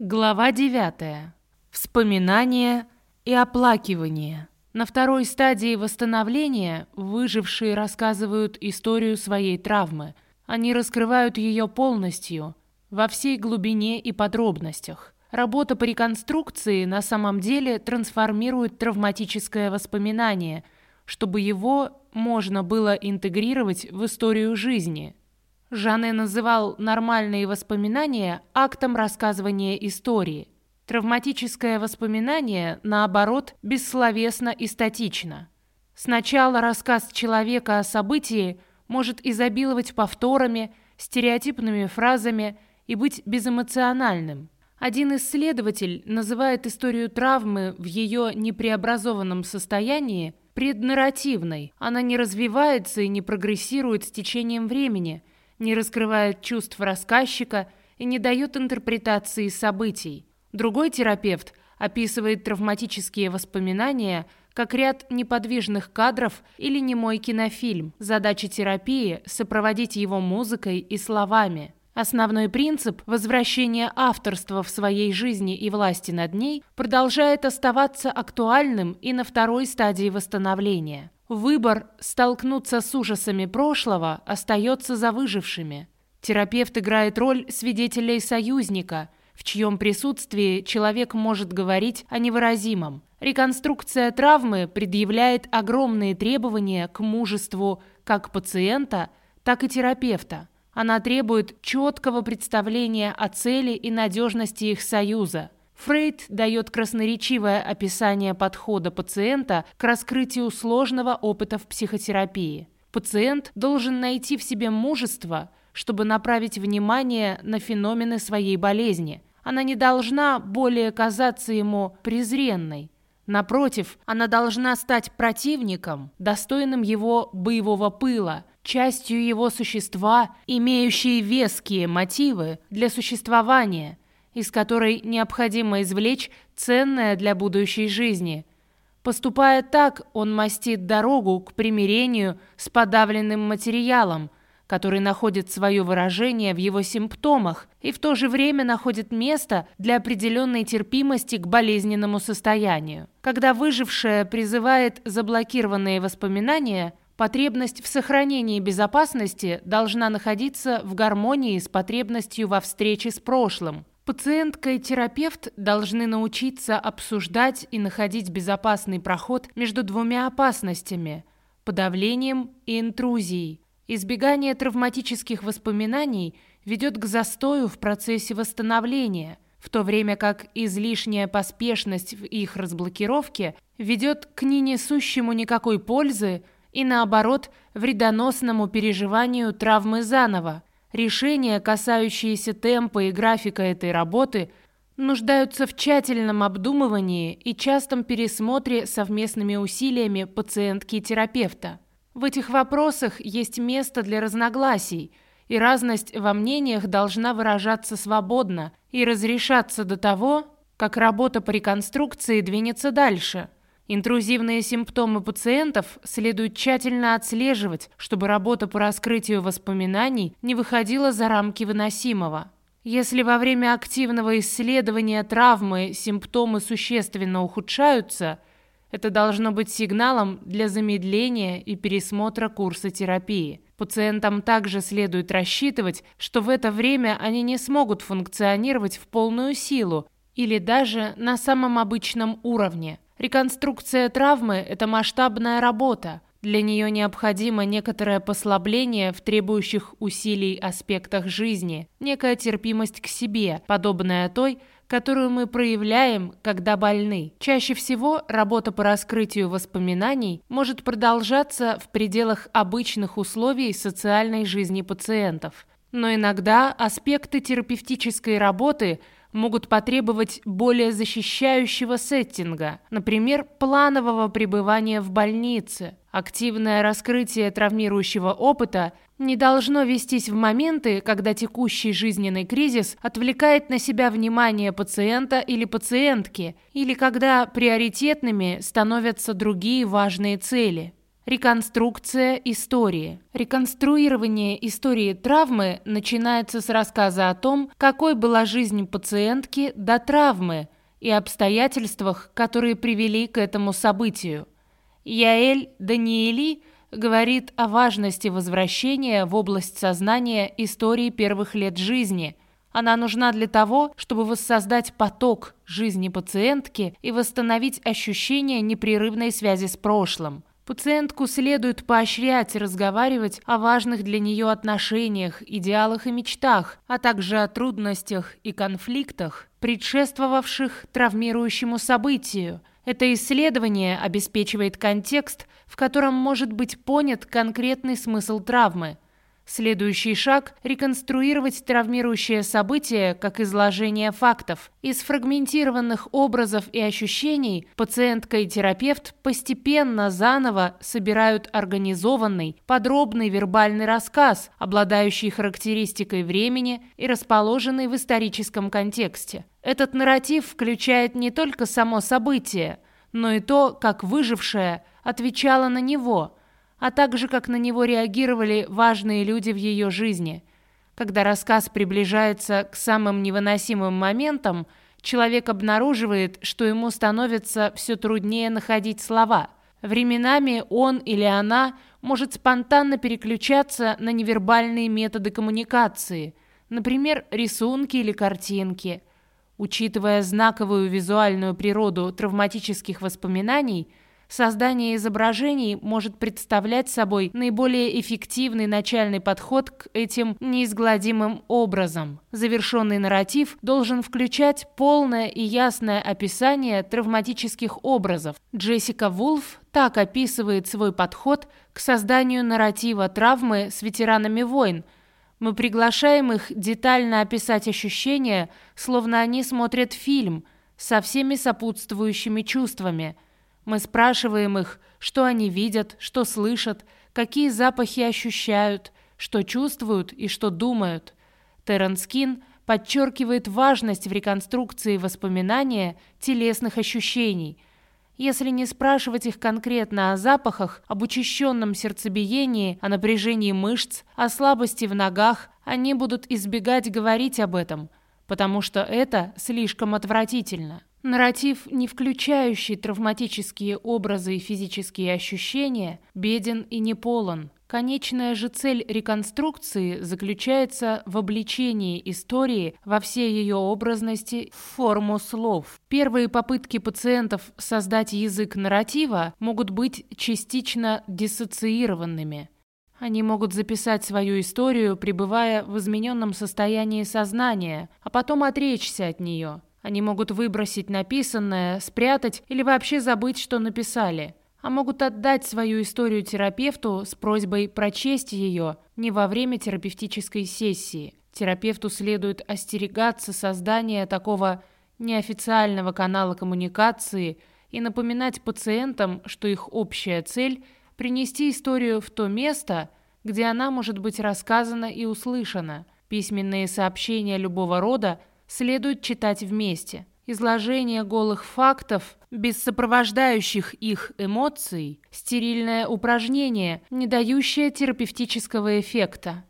Глава 9. Вспоминание и оплакивание. На второй стадии восстановления выжившие рассказывают историю своей травмы. Они раскрывают ее полностью, во всей глубине и подробностях. Работа по реконструкции на самом деле трансформирует травматическое воспоминание, чтобы его можно было интегрировать в историю жизни – Жанне называл нормальные воспоминания актом рассказывания истории. Травматическое воспоминание, наоборот, бессловесно и статично. Сначала рассказ человека о событии может изобиловать повторами, стереотипными фразами и быть безэмоциональным. Один исследователь называет историю травмы в ее непреобразованном состоянии преднарративной. Она не развивается и не прогрессирует с течением времени – не раскрывает чувств рассказчика и не дает интерпретации событий. Другой терапевт описывает травматические воспоминания как ряд неподвижных кадров или немой кинофильм. Задача терапии – сопроводить его музыкой и словами. Основной принцип возвращения авторства в своей жизни и власти над ней продолжает оставаться актуальным и на второй стадии восстановления – Выбор столкнуться с ужасами прошлого остается за выжившими. Терапевт играет роль свидетеля и союзника, в чьем присутствии человек может говорить о невыразимом. Реконструкция травмы предъявляет огромные требования к мужеству как пациента, так и терапевта. Она требует четкого представления о цели и надежности их союза – Фрейд дает красноречивое описание подхода пациента к раскрытию сложного опыта в психотерапии. Пациент должен найти в себе мужество, чтобы направить внимание на феномены своей болезни. Она не должна более казаться ему презренной. Напротив, она должна стать противником, достойным его боевого пыла, частью его существа, имеющей веские мотивы для существования – из которой необходимо извлечь ценное для будущей жизни. Поступая так, он мастит дорогу к примирению с подавленным материалом, который находит свое выражение в его симптомах и в то же время находит место для определенной терпимости к болезненному состоянию. Когда выжившая призывает заблокированные воспоминания, потребность в сохранении безопасности должна находиться в гармонии с потребностью во встрече с прошлым. Пациентка и терапевт должны научиться обсуждать и находить безопасный проход между двумя опасностями – подавлением и интрузией. Избегание травматических воспоминаний ведет к застою в процессе восстановления, в то время как излишняя поспешность в их разблокировке ведет к не несущему никакой пользы и, наоборот, вредоносному переживанию травмы заново – Решения, касающиеся темпа и графика этой работы, нуждаются в тщательном обдумывании и частом пересмотре совместными усилиями пациентки и терапевта. В этих вопросах есть место для разногласий, и разность во мнениях должна выражаться свободно и разрешаться до того, как работа по реконструкции двинется дальше – Интрузивные симптомы пациентов следует тщательно отслеживать, чтобы работа по раскрытию воспоминаний не выходила за рамки выносимого. Если во время активного исследования травмы симптомы существенно ухудшаются, это должно быть сигналом для замедления и пересмотра курса терапии. Пациентам также следует рассчитывать, что в это время они не смогут функционировать в полную силу или даже на самом обычном уровне – Реконструкция травмы – это масштабная работа. Для нее необходимо некоторое послабление в требующих усилий аспектах жизни, некая терпимость к себе, подобная той, которую мы проявляем, когда больны. Чаще всего работа по раскрытию воспоминаний может продолжаться в пределах обычных условий социальной жизни пациентов. Но иногда аспекты терапевтической работы – могут потребовать более защищающего сеттинга, например, планового пребывания в больнице. Активное раскрытие травмирующего опыта не должно вестись в моменты, когда текущий жизненный кризис отвлекает на себя внимание пациента или пациентки, или когда приоритетными становятся другие важные цели. Реконструкция истории. Реконструирование истории травмы начинается с рассказа о том, какой была жизнь пациентки до травмы и обстоятельствах, которые привели к этому событию. Яэль Даниэли говорит о важности возвращения в область сознания истории первых лет жизни. Она нужна для того, чтобы воссоздать поток жизни пациентки и восстановить ощущение непрерывной связи с прошлым. Пациентку следует поощрять разговаривать о важных для нее отношениях, идеалах и мечтах, а также о трудностях и конфликтах, предшествовавших травмирующему событию. Это исследование обеспечивает контекст, в котором может быть понят конкретный смысл травмы – Следующий шаг – реконструировать травмирующее событие как изложение фактов. Из фрагментированных образов и ощущений пациентка и терапевт постепенно заново собирают организованный, подробный вербальный рассказ, обладающий характеристикой времени и расположенный в историческом контексте. Этот нарратив включает не только само событие, но и то, как выжившая отвечала на него – а также как на него реагировали важные люди в ее жизни. Когда рассказ приближается к самым невыносимым моментам, человек обнаруживает, что ему становится все труднее находить слова. Временами он или она может спонтанно переключаться на невербальные методы коммуникации, например, рисунки или картинки. Учитывая знаковую визуальную природу травматических воспоминаний – Создание изображений может представлять собой наиболее эффективный начальный подход к этим неизгладимым образом. Завершенный нарратив должен включать полное и ясное описание травматических образов. Джессика Вулф так описывает свой подход к созданию нарратива травмы с ветеранами войн. Мы приглашаем их детально описать ощущения, словно они смотрят фильм, со всеми сопутствующими чувствами – мы спрашиваем их, что они видят, что слышат, какие запахи ощущают, что чувствуют и что думают. Терренс Кин подчеркивает важность в реконструкции воспоминания телесных ощущений. Если не спрашивать их конкретно о запахах, об учащенном сердцебиении, о напряжении мышц, о слабости в ногах, они будут избегать говорить об этом, потому что это слишком отвратительно. Нарратив, не включающий травматические образы и физические ощущения, беден и не полон. Конечная же цель реконструкции заключается в обличении истории во всей ее образности в форму слов. Первые попытки пациентов создать язык нарратива могут быть частично диссоциированными. Они могут записать свою историю, пребывая в измененном состоянии сознания, а потом отречься от нее – они могут выбросить написанное, спрятать или вообще забыть, что написали. А могут отдать свою историю терапевту с просьбой прочесть ее не во время терапевтической сессии. Терапевту следует остерегаться создания такого неофициального канала коммуникации и напоминать пациентам, что их общая цель – принести историю в то место, где она может быть рассказана и услышана. Письменные сообщения любого рода следует читать вместе. Изложение голых фактов без сопровождающих их эмоций – стерильное упражнение, не дающее терапевтического эффекта.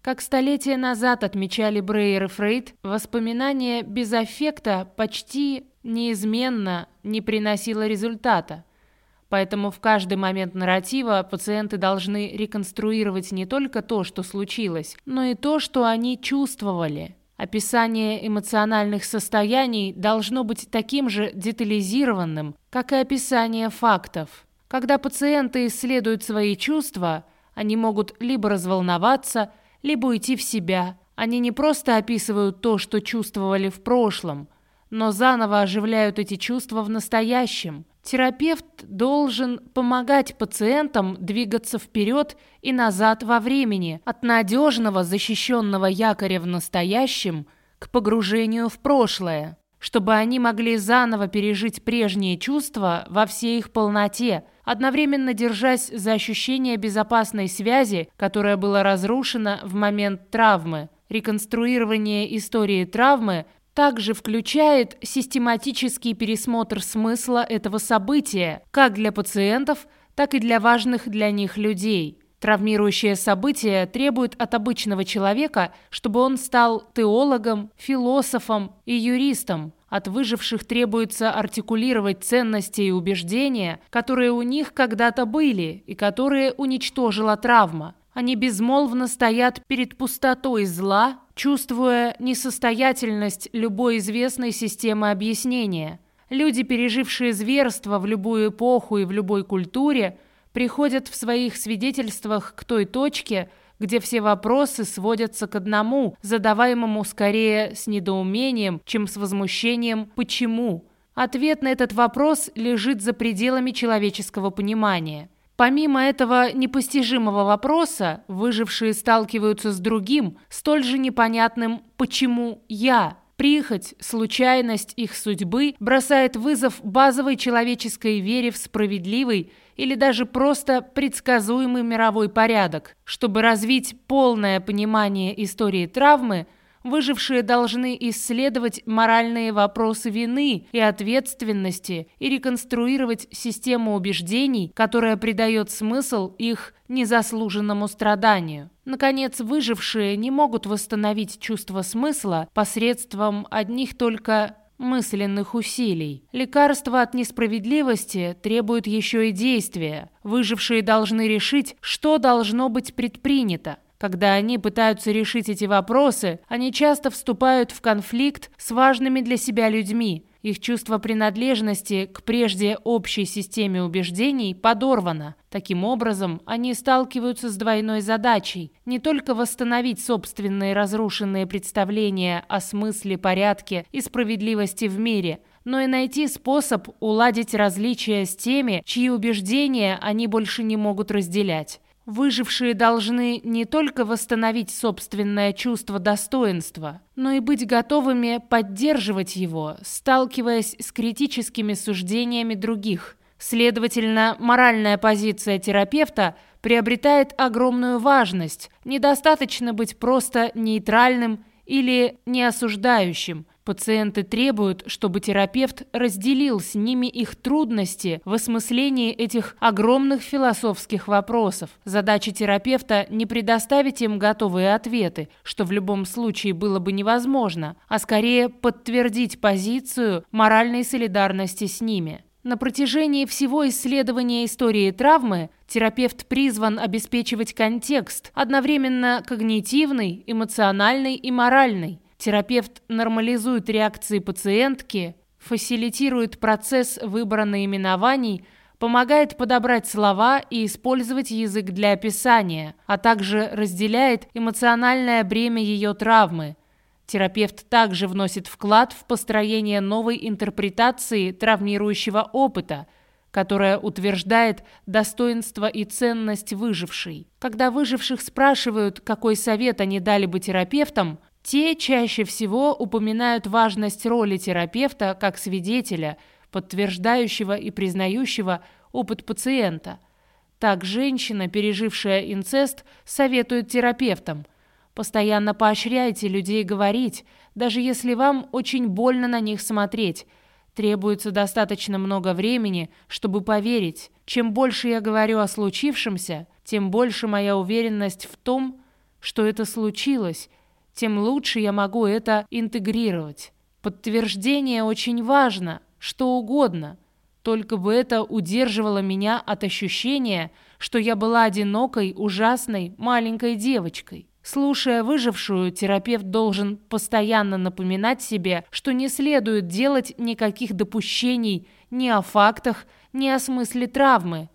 Как столетия назад отмечали Брейер и Фрейд, воспоминание без аффекта почти неизменно не приносило результата. Поэтому в каждый момент нарратива пациенты должны реконструировать не только то, что случилось, но и то, что они чувствовали – Описание эмоциональных состояний должно быть таким же детализированным, как и описание фактов. Когда пациенты исследуют свои чувства, они могут либо разволноваться, либо уйти в себя. Они не просто описывают то, что чувствовали в прошлом, но заново оживляют эти чувства в настоящем – Терапевт должен помогать пациентам двигаться вперед и назад во времени, от надежного защищенного якоря в настоящем к погружению в прошлое, чтобы они могли заново пережить прежние чувства во всей их полноте, одновременно держась за ощущение безопасной связи, которая была разрушена в момент травмы. Реконструирование истории травмы также включает систематический пересмотр смысла этого события как для пациентов, так и для важных для них людей. Травмирующее событие требует от обычного человека, чтобы он стал теологом, философом и юристом. От выживших требуется артикулировать ценности и убеждения, которые у них когда-то были и которые уничтожила травма. Они безмолвно стоят перед пустотой зла, чувствуя несостоятельность любой известной системы объяснения. Люди, пережившие зверство в любую эпоху и в любой культуре, приходят в своих свидетельствах к той точке, где все вопросы сводятся к одному, задаваемому скорее с недоумением, чем с возмущением «почему?». Ответ на этот вопрос лежит за пределами человеческого понимания. Помимо этого непостижимого вопроса, выжившие сталкиваются с другим, столь же непонятным «почему я?». Прихоть, случайность их судьбы бросает вызов базовой человеческой вере в справедливый или даже просто предсказуемый мировой порядок. Чтобы развить полное понимание истории травмы, выжившие должны исследовать моральные вопросы вины и ответственности и реконструировать систему убеждений, которая придает смысл их незаслуженному страданию. Наконец, выжившие не могут восстановить чувство смысла посредством одних только мысленных усилий. Лекарство от несправедливости требует еще и действия. Выжившие должны решить, что должно быть предпринято. Когда они пытаются решить эти вопросы, они часто вступают в конфликт с важными для себя людьми. Их чувство принадлежности к прежде общей системе убеждений подорвано. Таким образом, они сталкиваются с двойной задачей – не только восстановить собственные разрушенные представления о смысле, порядке и справедливости в мире – но и найти способ уладить различия с теми, чьи убеждения они больше не могут разделять. Выжившие должны не только восстановить собственное чувство достоинства, но и быть готовыми поддерживать его, сталкиваясь с критическими суждениями других. Следовательно, моральная позиция терапевта приобретает огромную важность. Недостаточно быть просто нейтральным или неосуждающим – Пациенты требуют, чтобы терапевт разделил с ними их трудности в осмыслении этих огромных философских вопросов. Задача терапевта не предоставить им готовые ответы, что в любом случае было бы невозможно, а скорее подтвердить позицию моральной солидарности с ними. На протяжении всего исследования истории травмы терапевт призван обеспечивать контекст, одновременно когнитивный, эмоциональный и моральный. Терапевт нормализует реакции пациентки, фасилитирует процесс выбора наименований, помогает подобрать слова и использовать язык для описания, а также разделяет эмоциональное бремя ее травмы. Терапевт также вносит вклад в построение новой интерпретации травмирующего опыта, которая утверждает достоинство и ценность выжившей. Когда выживших спрашивают, какой совет они дали бы терапевтам, те чаще всего упоминают важность роли терапевта как свидетеля, подтверждающего и признающего опыт пациента. Так женщина, пережившая инцест, советует терапевтам. Постоянно поощряйте людей говорить, даже если вам очень больно на них смотреть. Требуется достаточно много времени, чтобы поверить. Чем больше я говорю о случившемся, тем больше моя уверенность в том, что это случилось – тем лучше я могу это интегрировать. Подтверждение очень важно, что угодно, только бы это удерживало меня от ощущения, что я была одинокой, ужасной, маленькой девочкой. Слушая выжившую, терапевт должен постоянно напоминать себе, что не следует делать никаких допущений ни о фактах, ни о смысле травмы,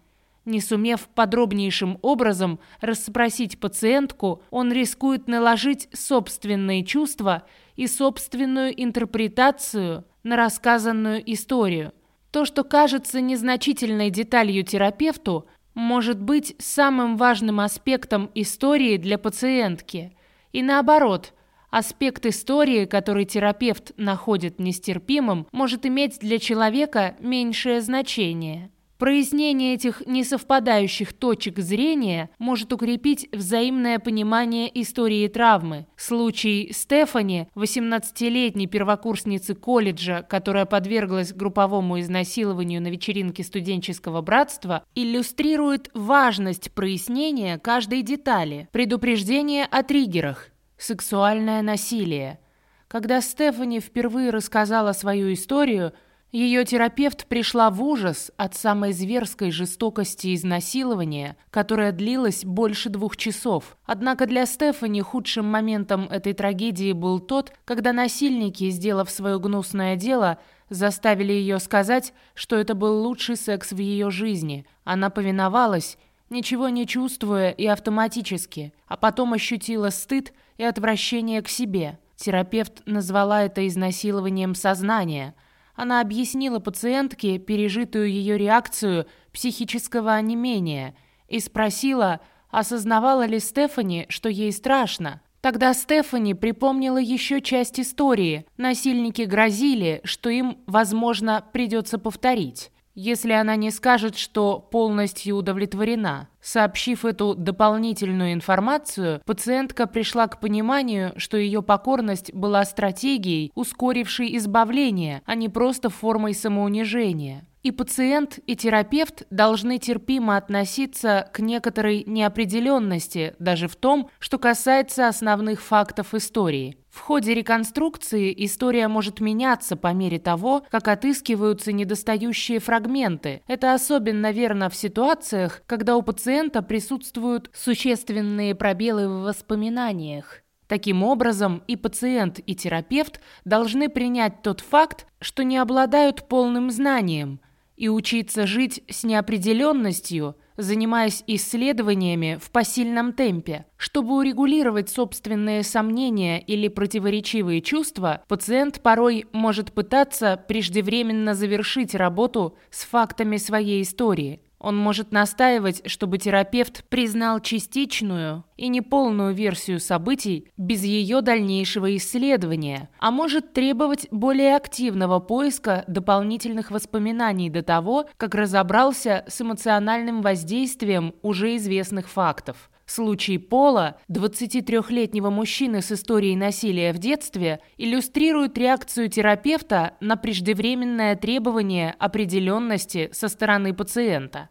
не сумев подробнейшим образом расспросить пациентку, он рискует наложить собственные чувства и собственную интерпретацию на рассказанную историю. То, что кажется незначительной деталью терапевту, может быть самым важным аспектом истории для пациентки. И наоборот, аспект истории, который терапевт находит нестерпимым, может иметь для человека меньшее значение. Прояснение этих несовпадающих точек зрения может укрепить взаимное понимание истории травмы. Случай Стефани, 18-летней первокурсницы колледжа, которая подверглась групповому изнасилованию на вечеринке студенческого братства, иллюстрирует важность прояснения каждой детали, предупреждение о триггерах, сексуальное насилие. Когда Стефани впервые рассказала свою историю – ее терапевт пришла в ужас от самой зверской жестокости изнасилования, которое длилось больше двух часов. Однако для Стефани худшим моментом этой трагедии был тот, когда насильники, сделав свое гнусное дело, заставили ее сказать, что это был лучший секс в ее жизни. Она повиновалась, ничего не чувствуя и автоматически, а потом ощутила стыд и отвращение к себе. Терапевт назвала это изнасилованием сознания – она объяснила пациентке пережитую ее реакцию психического онемения и спросила, осознавала ли Стефани, что ей страшно. Тогда Стефани припомнила еще часть истории. Насильники грозили, что им, возможно, придется повторить если она не скажет, что полностью удовлетворена. Сообщив эту дополнительную информацию, пациентка пришла к пониманию, что ее покорность была стратегией, ускорившей избавление, а не просто формой самоунижения. И пациент, и терапевт должны терпимо относиться к некоторой неопределенности, даже в том, что касается основных фактов истории. В ходе реконструкции история может меняться по мере того, как отыскиваются недостающие фрагменты. Это особенно верно в ситуациях, когда у пациента присутствуют существенные пробелы в воспоминаниях. Таким образом, и пациент, и терапевт должны принять тот факт, что не обладают полным знанием, и учиться жить с неопределенностью – занимаясь исследованиями в посильном темпе. Чтобы урегулировать собственные сомнения или противоречивые чувства, пациент порой может пытаться преждевременно завершить работу с фактами своей истории – он может настаивать, чтобы терапевт признал частичную и неполную версию событий без ее дальнейшего исследования, а может требовать более активного поиска дополнительных воспоминаний до того, как разобрался с эмоциональным воздействием уже известных фактов. Случай Пола, 23-летнего мужчины с историей насилия в детстве, иллюстрирует реакцию терапевта на преждевременное требование определенности со стороны пациента.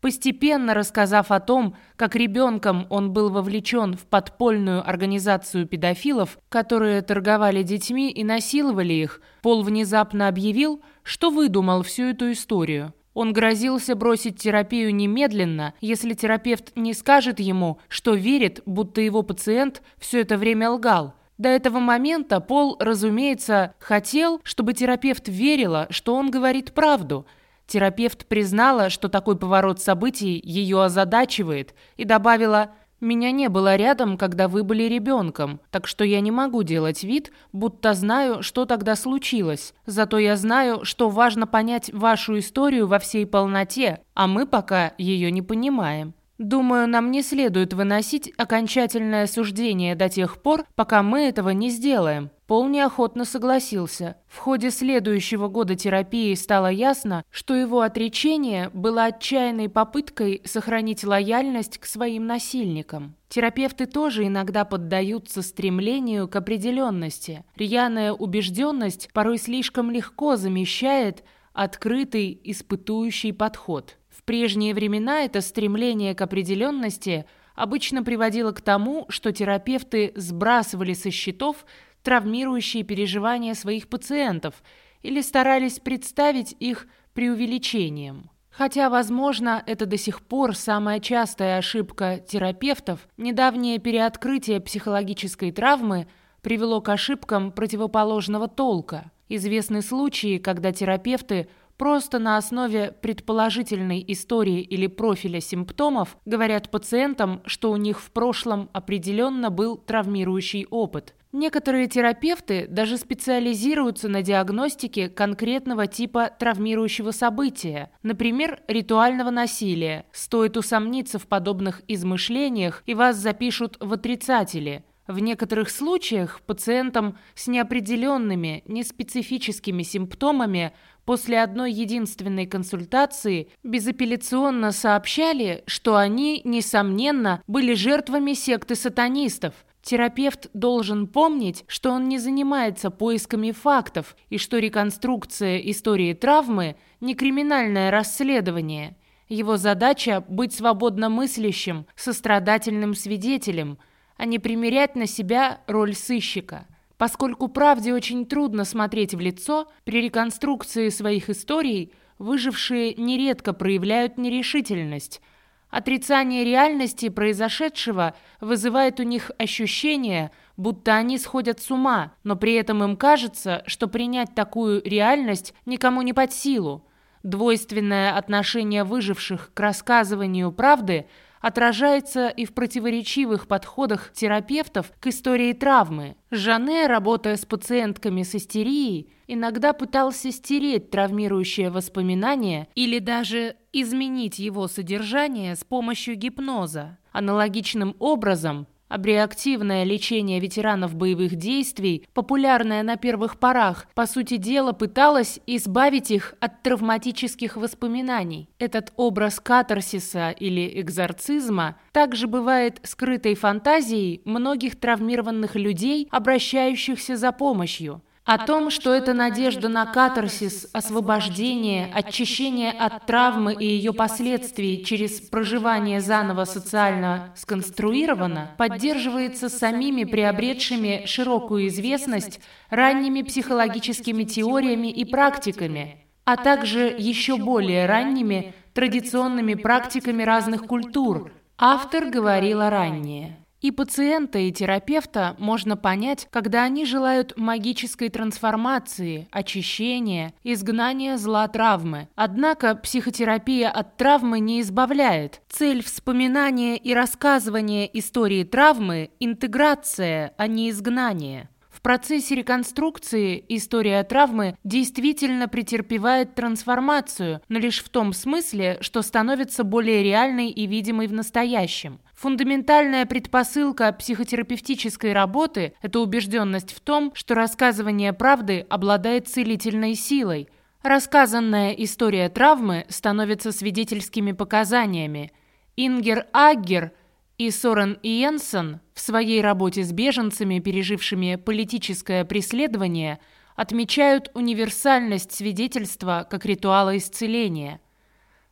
Постепенно рассказав о том, как ребенком он был вовлечен в подпольную организацию педофилов, которые торговали детьми и насиловали их, Пол внезапно объявил, что выдумал всю эту историю. Он грозился бросить терапию немедленно, если терапевт не скажет ему, что верит, будто его пациент все это время лгал. До этого момента Пол, разумеется, хотел, чтобы терапевт верила, что он говорит правду. Терапевт признала, что такой поворот событий ее озадачивает, и добавила меня не было рядом, когда вы были ребенком, так что я не могу делать вид, будто знаю, что тогда случилось. Зато я знаю, что важно понять вашу историю во всей полноте, а мы пока ее не понимаем. Думаю, нам не следует выносить окончательное суждение до тех пор, пока мы этого не сделаем. Пол неохотно согласился. В ходе следующего года терапии стало ясно, что его отречение было отчаянной попыткой сохранить лояльность к своим насильникам. Терапевты тоже иногда поддаются стремлению к определенности. Рьяная убежденность порой слишком легко замещает открытый, испытующий подход. В прежние времена это стремление к определенности обычно приводило к тому, что терапевты сбрасывали со счетов травмирующие переживания своих пациентов или старались представить их преувеличением. Хотя, возможно, это до сих пор самая частая ошибка терапевтов, недавнее переоткрытие психологической травмы привело к ошибкам противоположного толка. Известны случаи, когда терапевты Просто на основе предположительной истории или профиля симптомов говорят пациентам, что у них в прошлом определенно был травмирующий опыт. Некоторые терапевты даже специализируются на диагностике конкретного типа травмирующего события, например, ритуального насилия. Стоит усомниться в подобных измышлениях, и вас запишут в отрицатели – В некоторых случаях пациентам с неопределенными, неспецифическими симптомами после одной единственной консультации безапелляционно сообщали, что они, несомненно, были жертвами секты сатанистов. Терапевт должен помнить, что он не занимается поисками фактов и что реконструкция истории травмы – не криминальное расследование. Его задача – быть свободно мыслящим, сострадательным свидетелем – а не примерять на себя роль сыщика. Поскольку правде очень трудно смотреть в лицо, при реконструкции своих историй выжившие нередко проявляют нерешительность. Отрицание реальности произошедшего вызывает у них ощущение, будто они сходят с ума, но при этом им кажется, что принять такую реальность никому не под силу. Двойственное отношение выживших к рассказыванию правды – отражается и в противоречивых подходах терапевтов к истории травмы. Жане, работая с пациентками с истерией, иногда пытался стереть травмирующее воспоминание или даже изменить его содержание с помощью гипноза. Аналогичным образом Абреактивное лечение ветеранов боевых действий, популярное на первых порах, по сути дела пыталось избавить их от травматических воспоминаний. Этот образ катарсиса или экзорцизма также бывает скрытой фантазией многих травмированных людей, обращающихся за помощью – о том, что это надежда на катарсис, освобождение, очищение от травмы и ее последствий через проживание заново социально сконструировано, поддерживается самими приобретшими широкую известность ранними психологическими теориями и практиками, а также еще более ранними традиционными практиками разных культур. Автор говорила ранее. И пациента, и терапевта можно понять, когда они желают магической трансформации, очищения, изгнания зла травмы. Однако психотерапия от травмы не избавляет. Цель вспоминания и рассказывания истории травмы – интеграция, а не изгнание. В процессе реконструкции история травмы действительно претерпевает трансформацию, но лишь в том смысле, что становится более реальной и видимой в настоящем. Фундаментальная предпосылка психотерапевтической работы – это убежденность в том, что рассказывание правды обладает целительной силой. Рассказанная история травмы становится свидетельскими показаниями. Ингер Аггер и Сорен Иенсен в своей работе с беженцами, пережившими политическое преследование, отмечают универсальность свидетельства как ритуала исцеления –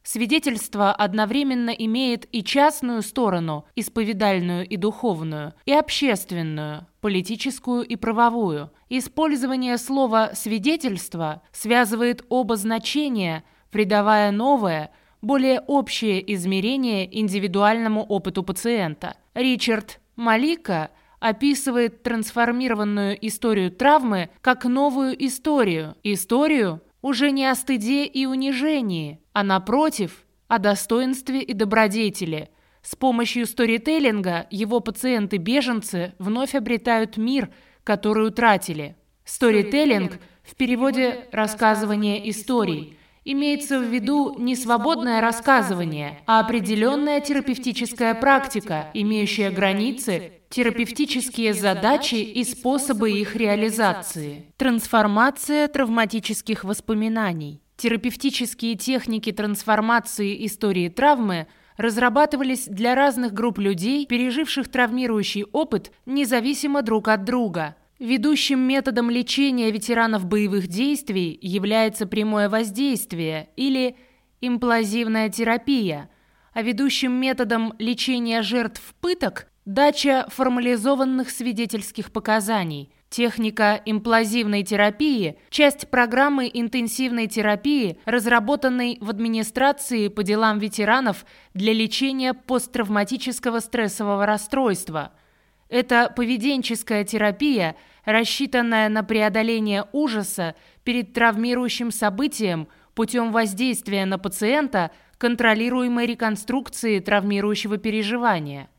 Свидетельство одновременно имеет и частную сторону, исповедальную и духовную, и общественную, политическую и правовую. Использование слова «свидетельство» связывает оба значения, придавая новое, более общее измерение индивидуальному опыту пациента. Ричард Малика описывает трансформированную историю травмы как новую историю, историю, уже не о стыде и унижении, а напротив, о достоинстве и добродетели. С помощью сторителлинга его пациенты-беженцы вновь обретают мир, который утратили. Сторителлинг в переводе «рассказывание историй» имеется в виду не свободное рассказывание, а определенная терапевтическая практика, имеющая границы, терапевтические задачи и способы их реализации. Трансформация травматических воспоминаний. Терапевтические техники трансформации истории травмы разрабатывались для разных групп людей, переживших травмирующий опыт независимо друг от друга – Ведущим методом лечения ветеранов боевых действий является прямое воздействие или имплазивная терапия, а ведущим методом лечения жертв пыток – дача формализованных свидетельских показаний. Техника имплазивной терапии – часть программы интенсивной терапии, разработанной в администрации по делам ветеранов для лечения посттравматического стрессового расстройства – это поведенческая терапия, рассчитанная на преодоление ужаса перед травмирующим событием путем воздействия на пациента контролируемой реконструкции травмирующего переживания.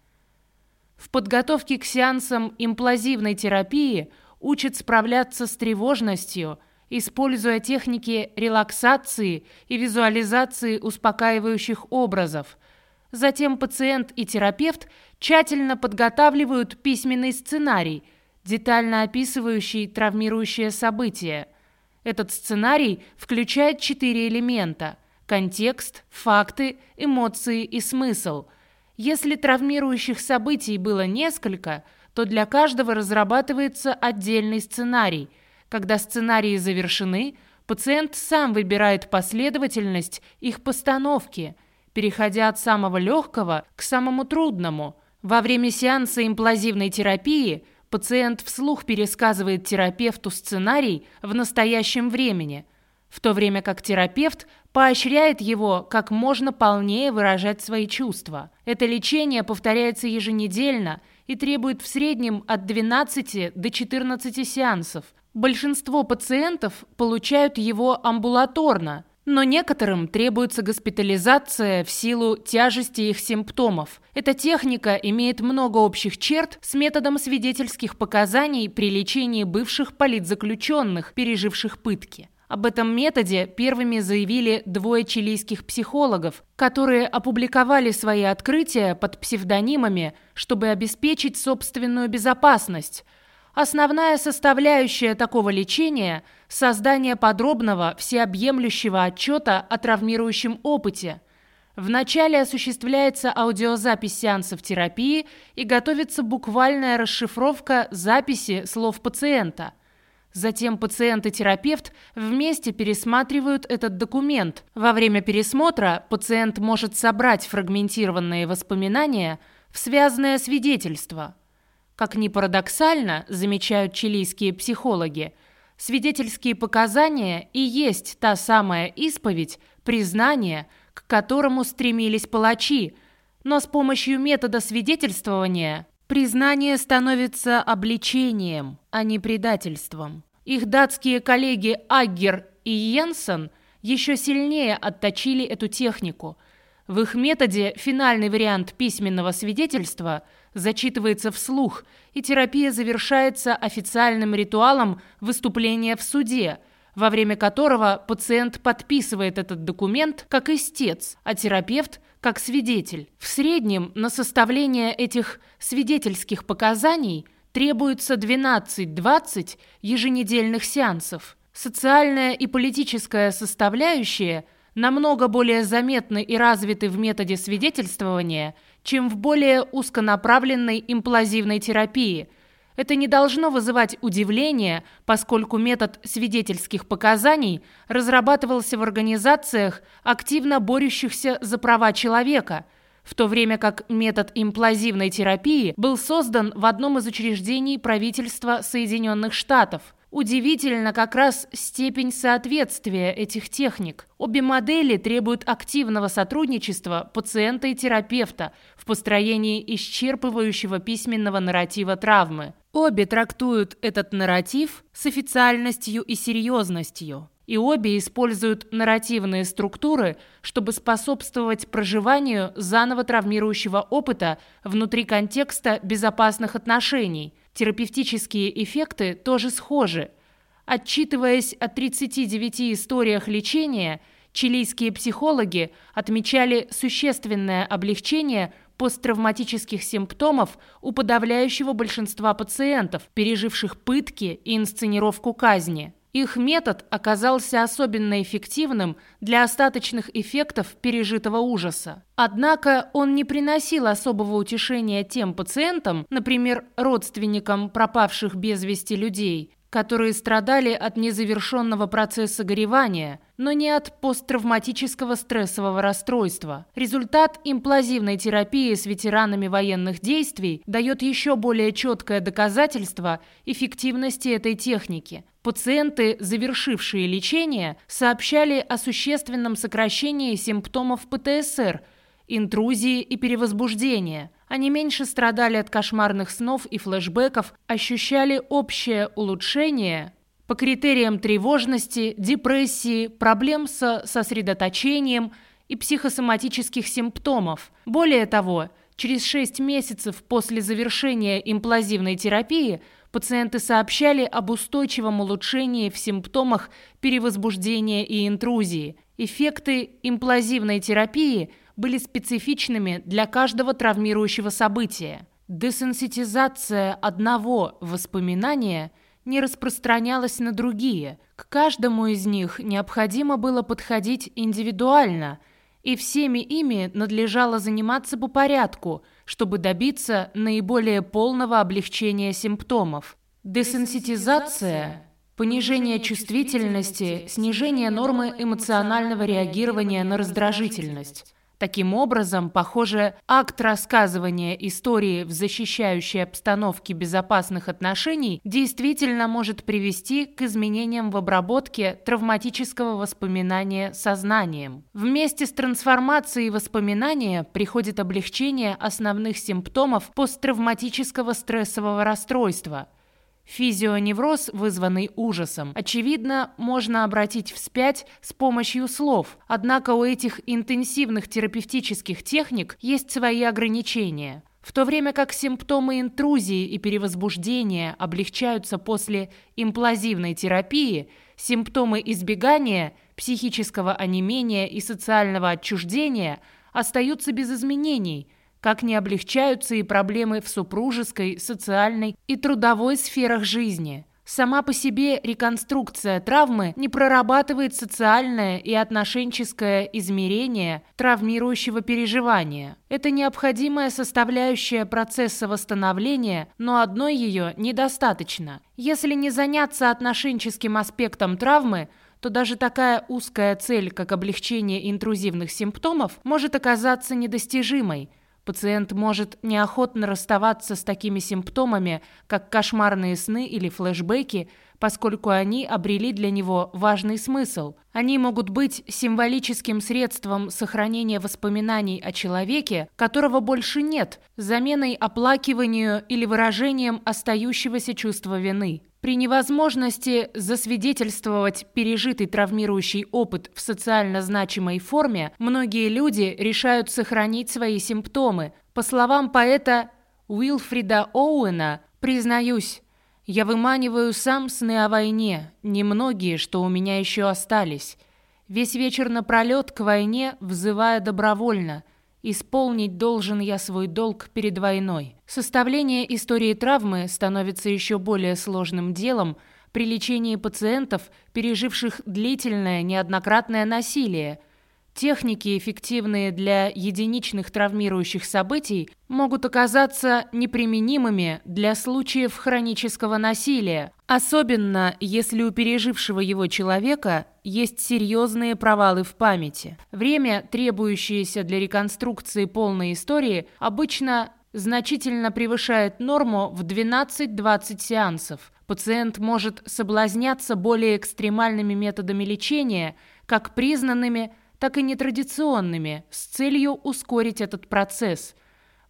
В подготовке к сеансам имплазивной терапии учат справляться с тревожностью, используя техники релаксации и визуализации успокаивающих образов – Затем пациент и терапевт тщательно подготавливают письменный сценарий, детально описывающий травмирующее событие. Этот сценарий включает четыре элемента – контекст, факты, эмоции и смысл. Если травмирующих событий было несколько, то для каждого разрабатывается отдельный сценарий. Когда сценарии завершены, пациент сам выбирает последовательность их постановки – переходя от самого легкого к самому трудному. Во время сеанса имплазивной терапии пациент вслух пересказывает терапевту сценарий в настоящем времени, в то время как терапевт поощряет его как можно полнее выражать свои чувства. Это лечение повторяется еженедельно и требует в среднем от 12 до 14 сеансов. Большинство пациентов получают его амбулаторно – но некоторым требуется госпитализация в силу тяжести их симптомов. Эта техника имеет много общих черт с методом свидетельских показаний при лечении бывших политзаключенных, переживших пытки. Об этом методе первыми заявили двое чилийских психологов, которые опубликовали свои открытия под псевдонимами, чтобы обеспечить собственную безопасность – Основная составляющая такого лечения – создание подробного, всеобъемлющего отчета о травмирующем опыте. Вначале осуществляется аудиозапись сеансов терапии и готовится буквальная расшифровка записи слов пациента. Затем пациент и терапевт вместе пересматривают этот документ. Во время пересмотра пациент может собрать фрагментированные воспоминания в связанное свидетельство – как ни парадоксально, замечают чилийские психологи, свидетельские показания и есть та самая исповедь, признание, к которому стремились палачи, но с помощью метода свидетельствования признание становится обличением, а не предательством. Их датские коллеги Аггер и Йенсен еще сильнее отточили эту технику. В их методе финальный вариант письменного свидетельства – зачитывается вслух, и терапия завершается официальным ритуалом выступления в суде, во время которого пациент подписывает этот документ как истец, а терапевт – как свидетель. В среднем на составление этих свидетельских показаний требуется 12-20 еженедельных сеансов. Социальная и политическая составляющие намного более заметны и развиты в методе свидетельствования – чем в более узконаправленной имплазивной терапии. Это не должно вызывать удивления, поскольку метод свидетельских показаний разрабатывался в организациях, активно борющихся за права человека, в то время как метод имплазивной терапии был создан в одном из учреждений правительства Соединенных Штатов – Удивительно как раз степень соответствия этих техник. Обе модели требуют активного сотрудничества пациента и терапевта в построении исчерпывающего письменного нарратива травмы. Обе трактуют этот нарратив с официальностью и серьезностью. И обе используют нарративные структуры, чтобы способствовать проживанию заново травмирующего опыта внутри контекста безопасных отношений – Терапевтические эффекты тоже схожи. Отчитываясь о 39 историях лечения, чилийские психологи отмечали существенное облегчение посттравматических симптомов у подавляющего большинства пациентов, переживших пытки и инсценировку казни. Их метод оказался особенно эффективным для остаточных эффектов пережитого ужаса. Однако он не приносил особого утешения тем пациентам, например, родственникам пропавших без вести людей, которые страдали от незавершенного процесса горевания, но не от посттравматического стрессового расстройства. Результат имплазивной терапии с ветеранами военных действий дает еще более четкое доказательство эффективности этой техники. Пациенты, завершившие лечение, сообщали о существенном сокращении симптомов ПТСР, интрузии и перевозбуждения – они меньше страдали от кошмарных снов и флешбеков, ощущали общее улучшение по критериям тревожности, депрессии, проблем со сосредоточением и психосоматических симптомов. Более того, через 6 месяцев после завершения имплазивной терапии пациенты сообщали об устойчивом улучшении в симптомах перевозбуждения и интрузии. Эффекты имплазивной терапии были специфичными для каждого травмирующего события. Десенситизация одного воспоминания не распространялась на другие. К каждому из них необходимо было подходить индивидуально, и всеми ими надлежало заниматься по порядку, чтобы добиться наиболее полного облегчения симптомов. Десенситизация – понижение чувствительности, снижение нормы эмоционального реагирования на раздражительность. Таким образом, похоже, акт рассказывания истории в защищающей обстановке безопасных отношений действительно может привести к изменениям в обработке травматического воспоминания сознанием. Вместе с трансформацией воспоминания приходит облегчение основных симптомов посттравматического стрессового расстройства – Физионевроз, вызванный ужасом, очевидно, можно обратить вспять с помощью слов, однако у этих интенсивных терапевтических техник есть свои ограничения. В то время как симптомы интрузии и перевозбуждения облегчаются после имплазивной терапии, симптомы избегания, психического онемения и социального отчуждения остаются без изменений – как не облегчаются и проблемы в супружеской, социальной и трудовой сферах жизни. Сама по себе реконструкция травмы не прорабатывает социальное и отношенческое измерение травмирующего переживания. Это необходимая составляющая процесса восстановления, но одной ее недостаточно. Если не заняться отношенческим аспектом травмы, то даже такая узкая цель, как облегчение интрузивных симптомов, может оказаться недостижимой – Пациент может неохотно расставаться с такими симптомами, как кошмарные сны или флешбеки, поскольку они обрели для него важный смысл. Они могут быть символическим средством сохранения воспоминаний о человеке, которого больше нет, заменой оплакиванию или выражением остающегося чувства вины. При невозможности засвидетельствовать пережитый травмирующий опыт в социально значимой форме, многие люди решают сохранить свои симптомы. По словам поэта Уилфрида Оуэна, признаюсь, я выманиваю сам сны о войне, немногие, что у меня еще остались. Весь вечер напролет к войне, взывая добровольно – Исполнить должен я свой долг перед войной. Составление истории травмы становится еще более сложным делом при лечении пациентов, переживших длительное неоднократное насилие – Техники, эффективные для единичных травмирующих событий, могут оказаться неприменимыми для случаев хронического насилия, особенно если у пережившего его человека есть серьезные провалы в памяти. Время, требующееся для реконструкции полной истории, обычно значительно превышает норму в 12-20 сеансов. Пациент может соблазняться более экстремальными методами лечения, как признанными – так и нетрадиционными, с целью ускорить этот процесс.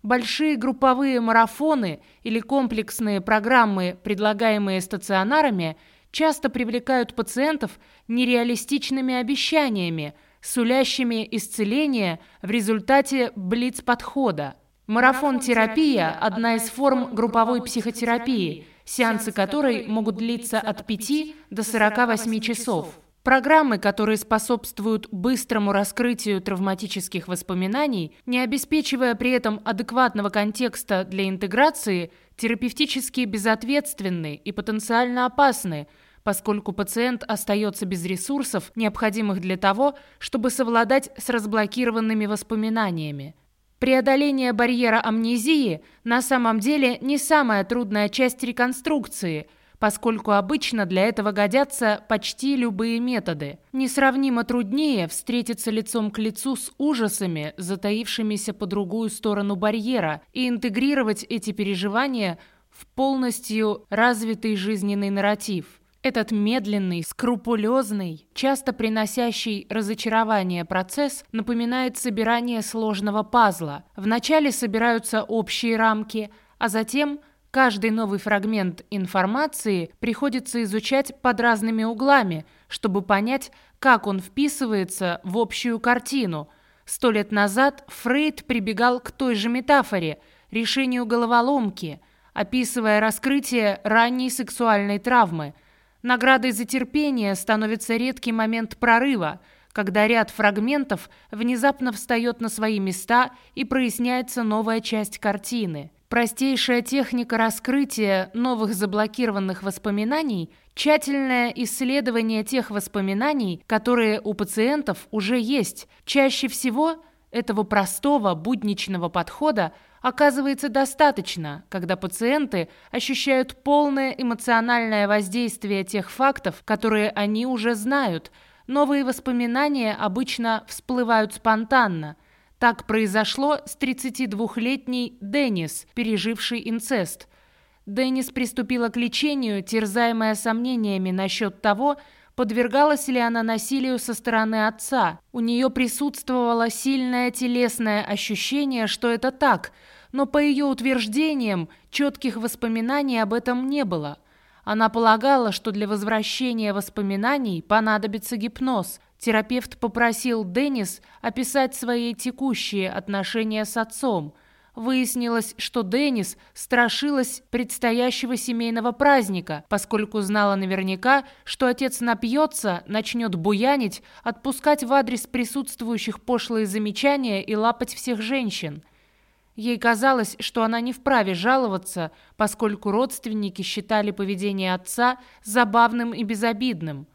Большие групповые марафоны или комплексные программы, предлагаемые стационарами, часто привлекают пациентов нереалистичными обещаниями, сулящими исцеление в результате блиц-подхода. Марафон-терапия – одна из форм групповой психотерапии, сеансы которой могут длиться от 5 до 48 часов. Программы, которые способствуют быстрому раскрытию травматических воспоминаний, не обеспечивая при этом адекватного контекста для интеграции, терапевтически безответственны и потенциально опасны, поскольку пациент остается без ресурсов, необходимых для того, чтобы совладать с разблокированными воспоминаниями. Преодоление барьера амнезии на самом деле не самая трудная часть реконструкции – поскольку обычно для этого годятся почти любые методы. Несравнимо труднее встретиться лицом к лицу с ужасами, затаившимися по другую сторону барьера, и интегрировать эти переживания в полностью развитый жизненный нарратив. Этот медленный, скрупулезный, часто приносящий разочарование процесс напоминает собирание сложного пазла. Вначале собираются общие рамки, а затем Каждый новый фрагмент информации приходится изучать под разными углами, чтобы понять, как он вписывается в общую картину. Сто лет назад Фрейд прибегал к той же метафоре – решению головоломки, описывая раскрытие ранней сексуальной травмы. Наградой за терпение становится редкий момент прорыва, когда ряд фрагментов внезапно встает на свои места и проясняется новая часть картины. Простейшая техника раскрытия новых заблокированных воспоминаний – тщательное исследование тех воспоминаний, которые у пациентов уже есть. Чаще всего этого простого будничного подхода оказывается достаточно, когда пациенты ощущают полное эмоциональное воздействие тех фактов, которые они уже знают. Новые воспоминания обычно всплывают спонтанно. Так произошло с 32-летней Деннис, пережившей инцест. Деннис приступила к лечению, терзаемая сомнениями насчет того, Подвергалась ли она насилию со стороны отца? У нее присутствовало сильное телесное ощущение, что это так, но по ее утверждениям четких воспоминаний об этом не было. Она полагала, что для возвращения воспоминаний понадобится гипноз. Терапевт попросил Деннис описать свои текущие отношения с отцом – Выяснилось, что Деннис страшилась предстоящего семейного праздника, поскольку знала наверняка, что отец напьется, начнет буянить, отпускать в адрес присутствующих пошлые замечания и лапать всех женщин. Ей казалось, что она не вправе жаловаться, поскольку родственники считали поведение отца забавным и безобидным.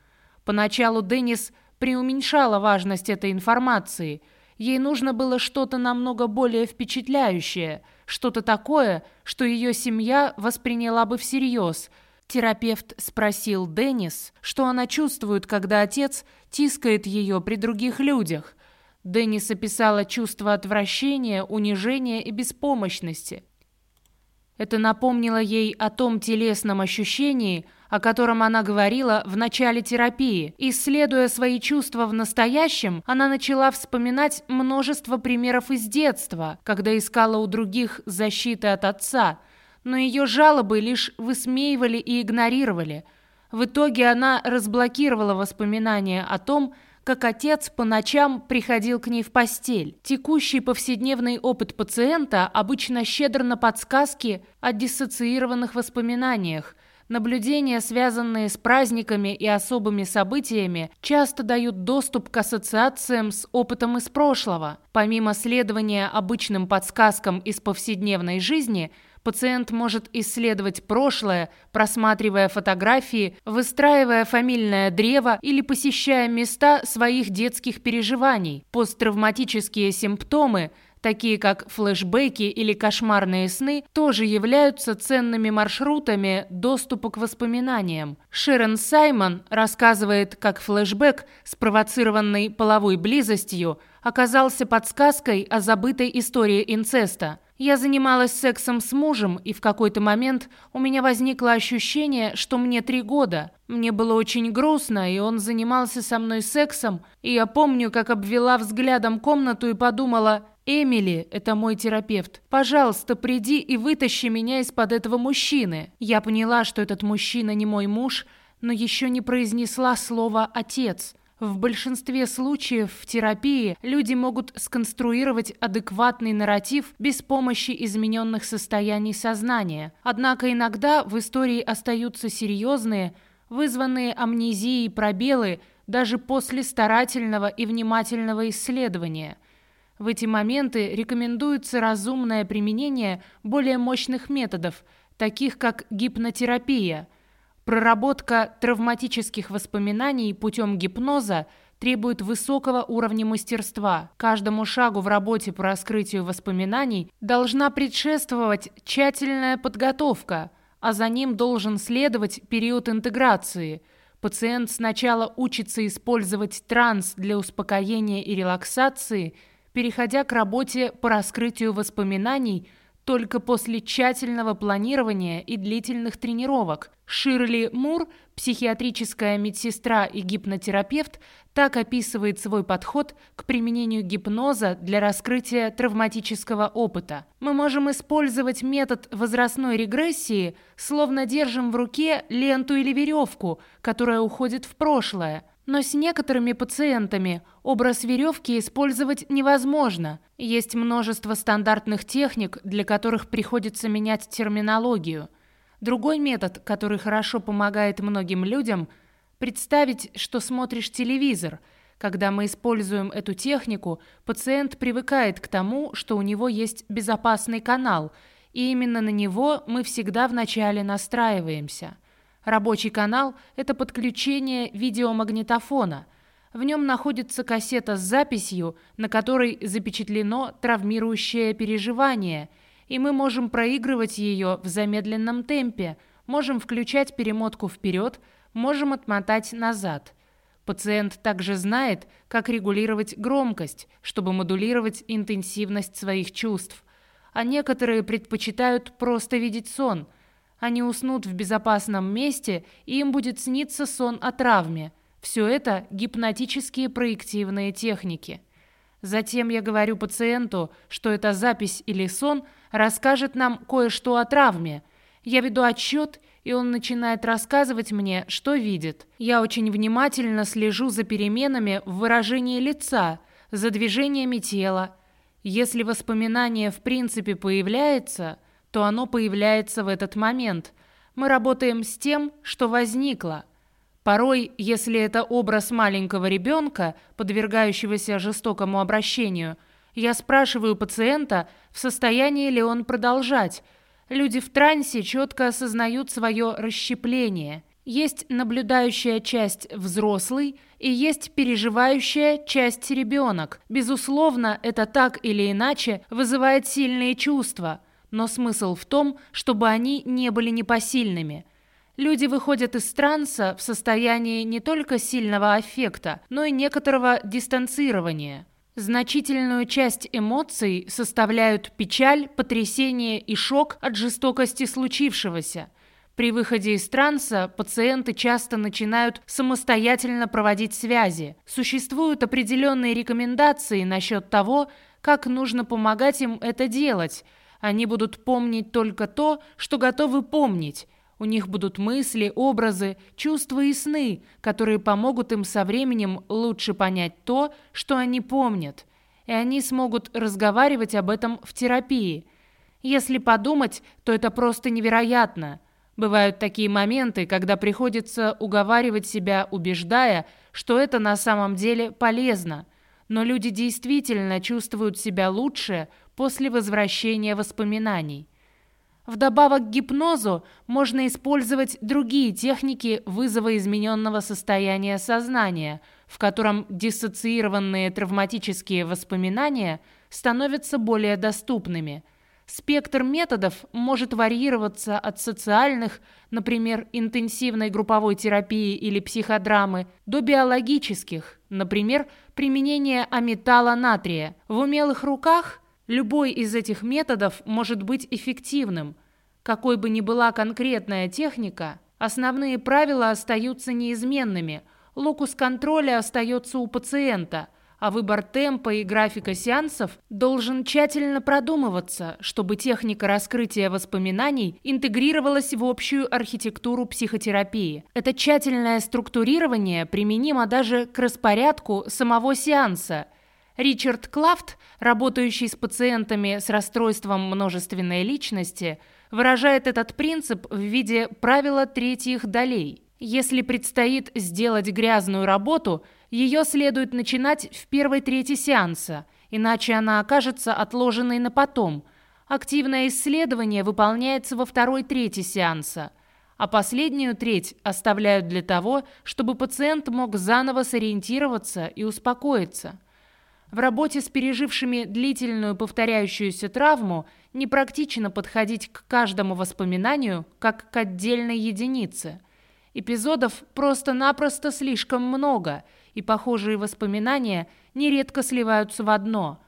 Поначалу Деннис преуменьшала важность этой информации – Ей нужно было что-то намного более впечатляющее, что-то такое, что ее семья восприняла бы всерьез. Терапевт спросил Деннис, что она чувствует, когда отец тискает ее при других людях. Деннис описала чувство отвращения, унижения и беспомощности. Это напомнило ей о том телесном ощущении, о котором она говорила в начале терапии. Исследуя свои чувства в настоящем, она начала вспоминать множество примеров из детства, когда искала у других защиты от отца, но ее жалобы лишь высмеивали и игнорировали. В итоге она разблокировала воспоминания о том, как отец по ночам приходил к ней в постель. Текущий повседневный опыт пациента обычно щедр на подсказки о диссоциированных воспоминаниях. Наблюдения, связанные с праздниками и особыми событиями, часто дают доступ к ассоциациям с опытом из прошлого. Помимо следования обычным подсказкам из повседневной жизни – Пациент может исследовать прошлое, просматривая фотографии, выстраивая фамильное древо или посещая места своих детских переживаний. Посттравматические симптомы такие как флешбеки или кошмарные сны, тоже являются ценными маршрутами доступа к воспоминаниям. Шерон Саймон рассказывает, как флешбек, спровоцированный половой близостью, оказался подсказкой о забытой истории инцеста. Я занималась сексом с мужем, и в какой-то момент у меня возникло ощущение, что мне три года. Мне было очень грустно, и он занимался со мной сексом, и я помню, как обвела взглядом комнату и подумала, «Эмили, это мой терапевт, пожалуйста, приди и вытащи меня из-под этого мужчины». Я поняла, что этот мужчина не мой муж, но еще не произнесла слово «отец». В большинстве случаев в терапии люди могут сконструировать адекватный нарратив без помощи измененных состояний сознания. Однако иногда в истории остаются серьезные, вызванные амнезией пробелы даже после старательного и внимательного исследования. В эти моменты рекомендуется разумное применение более мощных методов, таких как гипнотерапия – Проработка травматических воспоминаний путем гипноза требует высокого уровня мастерства. Каждому шагу в работе по раскрытию воспоминаний должна предшествовать тщательная подготовка, а за ним должен следовать период интеграции. Пациент сначала учится использовать транс для успокоения и релаксации, переходя к работе по раскрытию воспоминаний – только после тщательного планирования и длительных тренировок. Ширли Мур, психиатрическая медсестра и гипнотерапевт, так описывает свой подход к применению гипноза для раскрытия травматического опыта. Мы можем использовать метод возрастной регрессии, словно держим в руке ленту или веревку, которая уходит в прошлое. Но с некоторыми пациентами образ веревки использовать невозможно. Есть множество стандартных техник, для которых приходится менять терминологию. Другой метод, который хорошо помогает многим людям – представить, что смотришь телевизор. Когда мы используем эту технику, пациент привыкает к тому, что у него есть безопасный канал, и именно на него мы всегда вначале настраиваемся – Рабочий канал – это подключение видеомагнитофона. В нем находится кассета с записью, на которой запечатлено травмирующее переживание, и мы можем проигрывать ее в замедленном темпе, можем включать перемотку вперед, можем отмотать назад. Пациент также знает, как регулировать громкость, чтобы модулировать интенсивность своих чувств. А некоторые предпочитают просто видеть сон – они уснут в безопасном месте, и им будет сниться сон о травме. Все это гипнотические проективные техники. Затем я говорю пациенту, что эта запись или сон расскажет нам кое-что о травме. Я веду отчет, и он начинает рассказывать мне, что видит. Я очень внимательно слежу за переменами в выражении лица, за движениями тела. Если воспоминание в принципе появляется, то оно появляется в этот момент. Мы работаем с тем, что возникло. Порой, если это образ маленького ребенка, подвергающегося жестокому обращению, я спрашиваю пациента, в состоянии ли он продолжать. Люди в трансе четко осознают свое расщепление. Есть наблюдающая часть взрослый и есть переживающая часть ребенок. Безусловно, это так или иначе вызывает сильные чувства – но смысл в том, чтобы они не были непосильными. Люди выходят из транса в состоянии не только сильного аффекта, но и некоторого дистанцирования. Значительную часть эмоций составляют печаль, потрясение и шок от жестокости случившегося. При выходе из транса пациенты часто начинают самостоятельно проводить связи. Существуют определенные рекомендации насчет того, как нужно помогать им это делать – они будут помнить только то, что готовы помнить. У них будут мысли, образы, чувства и сны, которые помогут им со временем лучше понять то, что они помнят. И они смогут разговаривать об этом в терапии. Если подумать, то это просто невероятно. Бывают такие моменты, когда приходится уговаривать себя, убеждая, что это на самом деле полезно. Но люди действительно чувствуют себя лучше – после возвращения воспоминаний. Вдобавок к гипнозу можно использовать другие техники вызова измененного состояния сознания, в котором диссоциированные травматические воспоминания становятся более доступными. Спектр методов может варьироваться от социальных, например, интенсивной групповой терапии или психодрамы, до биологических, например, применение аметала натрия. В умелых руках – Любой из этих методов может быть эффективным. Какой бы ни была конкретная техника, основные правила остаются неизменными, локус контроля остается у пациента, а выбор темпа и графика сеансов должен тщательно продумываться, чтобы техника раскрытия воспоминаний интегрировалась в общую архитектуру психотерапии. Это тщательное структурирование применимо даже к распорядку самого сеанса – Ричард Клафт, работающий с пациентами с расстройством множественной личности, выражает этот принцип в виде правила третьих долей. Если предстоит сделать грязную работу, ее следует начинать в первой трети сеанса, иначе она окажется отложенной на потом. Активное исследование выполняется во второй трети сеанса, а последнюю треть оставляют для того, чтобы пациент мог заново сориентироваться и успокоиться. В работе с пережившими длительную повторяющуюся травму непрактично подходить к каждому воспоминанию как к отдельной единице. Эпизодов просто-напросто слишком много, и похожие воспоминания нередко сливаются в одно.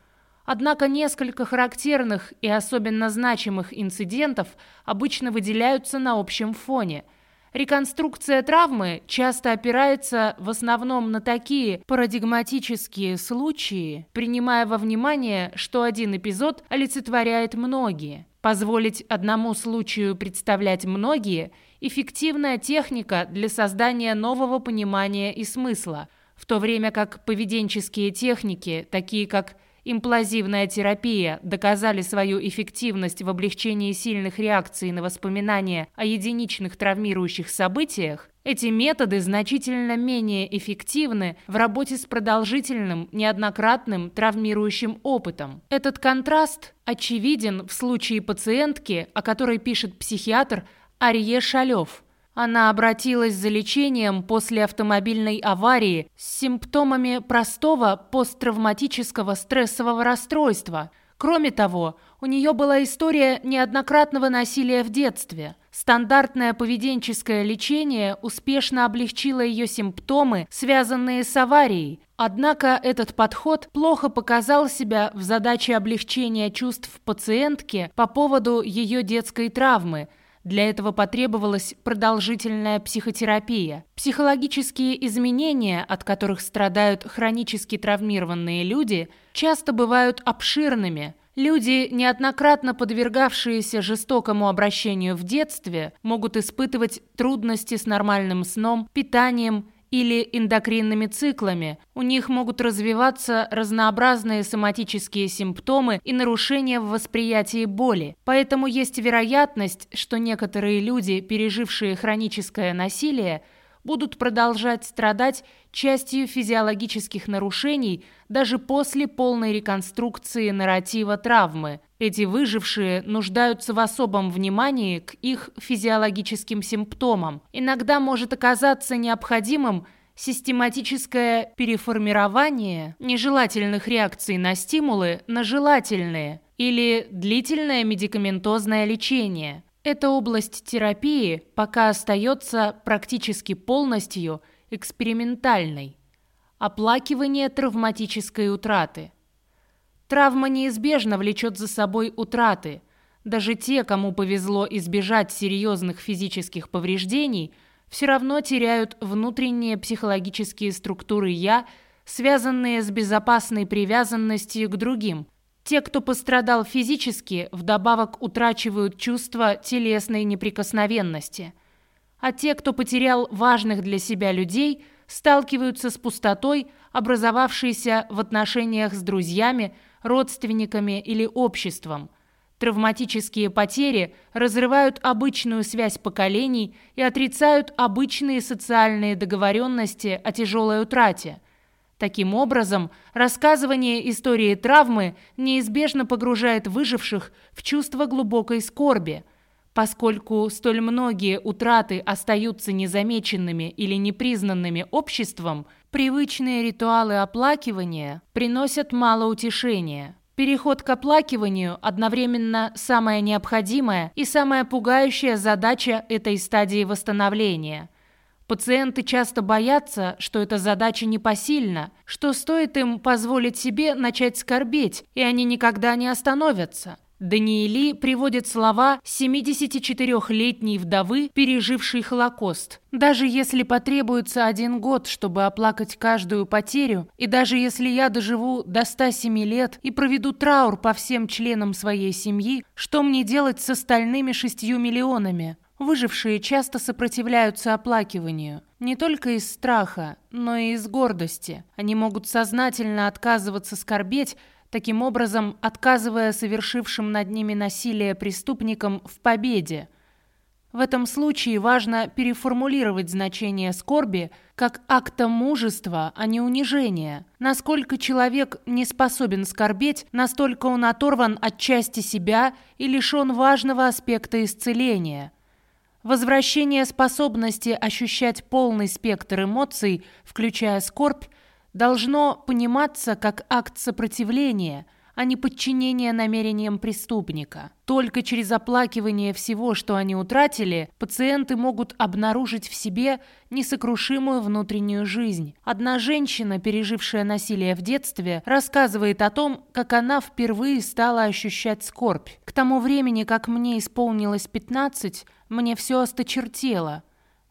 Однако несколько характерных и особенно значимых инцидентов обычно выделяются на общем фоне – Реконструкция травмы часто опирается в основном на такие парадигматические случаи, принимая во внимание, что один эпизод олицетворяет многие. Позволить одному случаю представлять многие – эффективная техника для создания нового понимания и смысла, в то время как поведенческие техники, такие как имплазивная терапия. Доказали свою эффективность в облегчении сильных реакций на воспоминания о единичных травмирующих событиях, эти методы значительно менее эффективны в работе с продолжительным, неоднократным травмирующим опытом. Этот контраст очевиден в случае пациентки, о которой пишет психиатр Арье Шалев – она обратилась за лечением после автомобильной аварии с симптомами простого посттравматического стрессового расстройства. Кроме того, у нее была история неоднократного насилия в детстве. Стандартное поведенческое лечение успешно облегчило ее симптомы, связанные с аварией. Однако этот подход плохо показал себя в задаче облегчения чувств пациентки по поводу ее детской травмы – для этого потребовалась продолжительная психотерапия. Психологические изменения, от которых страдают хронически травмированные люди, часто бывают обширными. Люди, неоднократно подвергавшиеся жестокому обращению в детстве, могут испытывать трудности с нормальным сном, питанием или эндокринными циклами. У них могут развиваться разнообразные соматические симптомы и нарушения в восприятии боли. Поэтому есть вероятность, что некоторые люди, пережившие хроническое насилие, будут продолжать страдать частью физиологических нарушений даже после полной реконструкции нарратива травмы. Эти выжившие нуждаются в особом внимании к их физиологическим симптомам. Иногда может оказаться необходимым систематическое переформирование нежелательных реакций на стимулы на желательные или длительное медикаментозное лечение – эта область терапии пока остается практически полностью экспериментальной. Оплакивание травматической утраты. Травма неизбежно влечет за собой утраты. Даже те, кому повезло избежать серьезных физических повреждений, все равно теряют внутренние психологические структуры «я», связанные с безопасной привязанностью к другим – те, кто пострадал физически, вдобавок утрачивают чувство телесной неприкосновенности. А те, кто потерял важных для себя людей, сталкиваются с пустотой, образовавшейся в отношениях с друзьями, родственниками или обществом. Травматические потери разрывают обычную связь поколений и отрицают обычные социальные договоренности о тяжелой утрате – Таким образом, рассказывание истории травмы неизбежно погружает выживших в чувство глубокой скорби, поскольку столь многие утраты остаются незамеченными или непризнанными обществом, привычные ритуалы оплакивания приносят мало утешения. Переход к оплакиванию одновременно самая необходимая и самая пугающая задача этой стадии восстановления – Пациенты часто боятся, что эта задача непосильна, что стоит им позволить себе начать скорбеть, и они никогда не остановятся. Даниэли приводит слова 74-летней вдовы, пережившей Холокост. «Даже если потребуется один год, чтобы оплакать каждую потерю, и даже если я доживу до 107 лет и проведу траур по всем членам своей семьи, что мне делать с остальными шестью миллионами? Выжившие часто сопротивляются оплакиванию. Не только из страха, но и из гордости. Они могут сознательно отказываться скорбеть, таким образом отказывая совершившим над ними насилие преступникам в победе. В этом случае важно переформулировать значение скорби как акта мужества, а не унижения. Насколько человек не способен скорбеть, настолько он оторван от части себя и лишен важного аспекта исцеления – Возвращение способности ощущать полный спектр эмоций, включая скорбь, должно пониматься как акт сопротивления, а не подчинение намерениям преступника. Только через оплакивание всего, что они утратили, пациенты могут обнаружить в себе несокрушимую внутреннюю жизнь. Одна женщина, пережившая насилие в детстве, рассказывает о том, как она впервые стала ощущать скорбь. К тому времени, как мне исполнилось 15, мне все осточертело.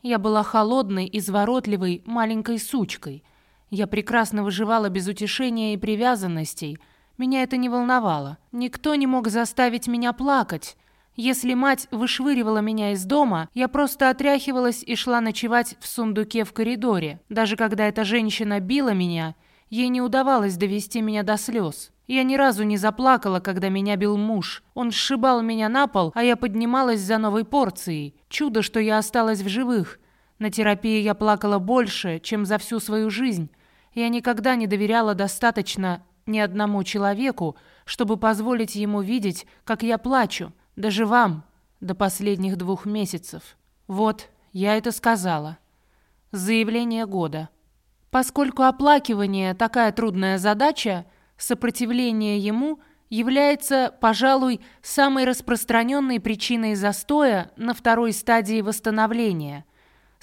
Я была холодной, изворотливой, маленькой сучкой. Я прекрасно выживала без утешения и привязанностей – меня это не волновало. Никто не мог заставить меня плакать. Если мать вышвыривала меня из дома, я просто отряхивалась и шла ночевать в сундуке в коридоре. Даже когда эта женщина била меня, ей не удавалось довести меня до слез. Я ни разу не заплакала, когда меня бил муж. Он сшибал меня на пол, а я поднималась за новой порцией. Чудо, что я осталась в живых. На терапии я плакала больше, чем за всю свою жизнь. Я никогда не доверяла достаточно ни одному человеку, чтобы позволить ему видеть, как я плачу, даже вам, до последних двух месяцев. Вот, я это сказала. Заявление года. Поскольку оплакивание – такая трудная задача, сопротивление ему является, пожалуй, самой распространенной причиной застоя на второй стадии восстановления –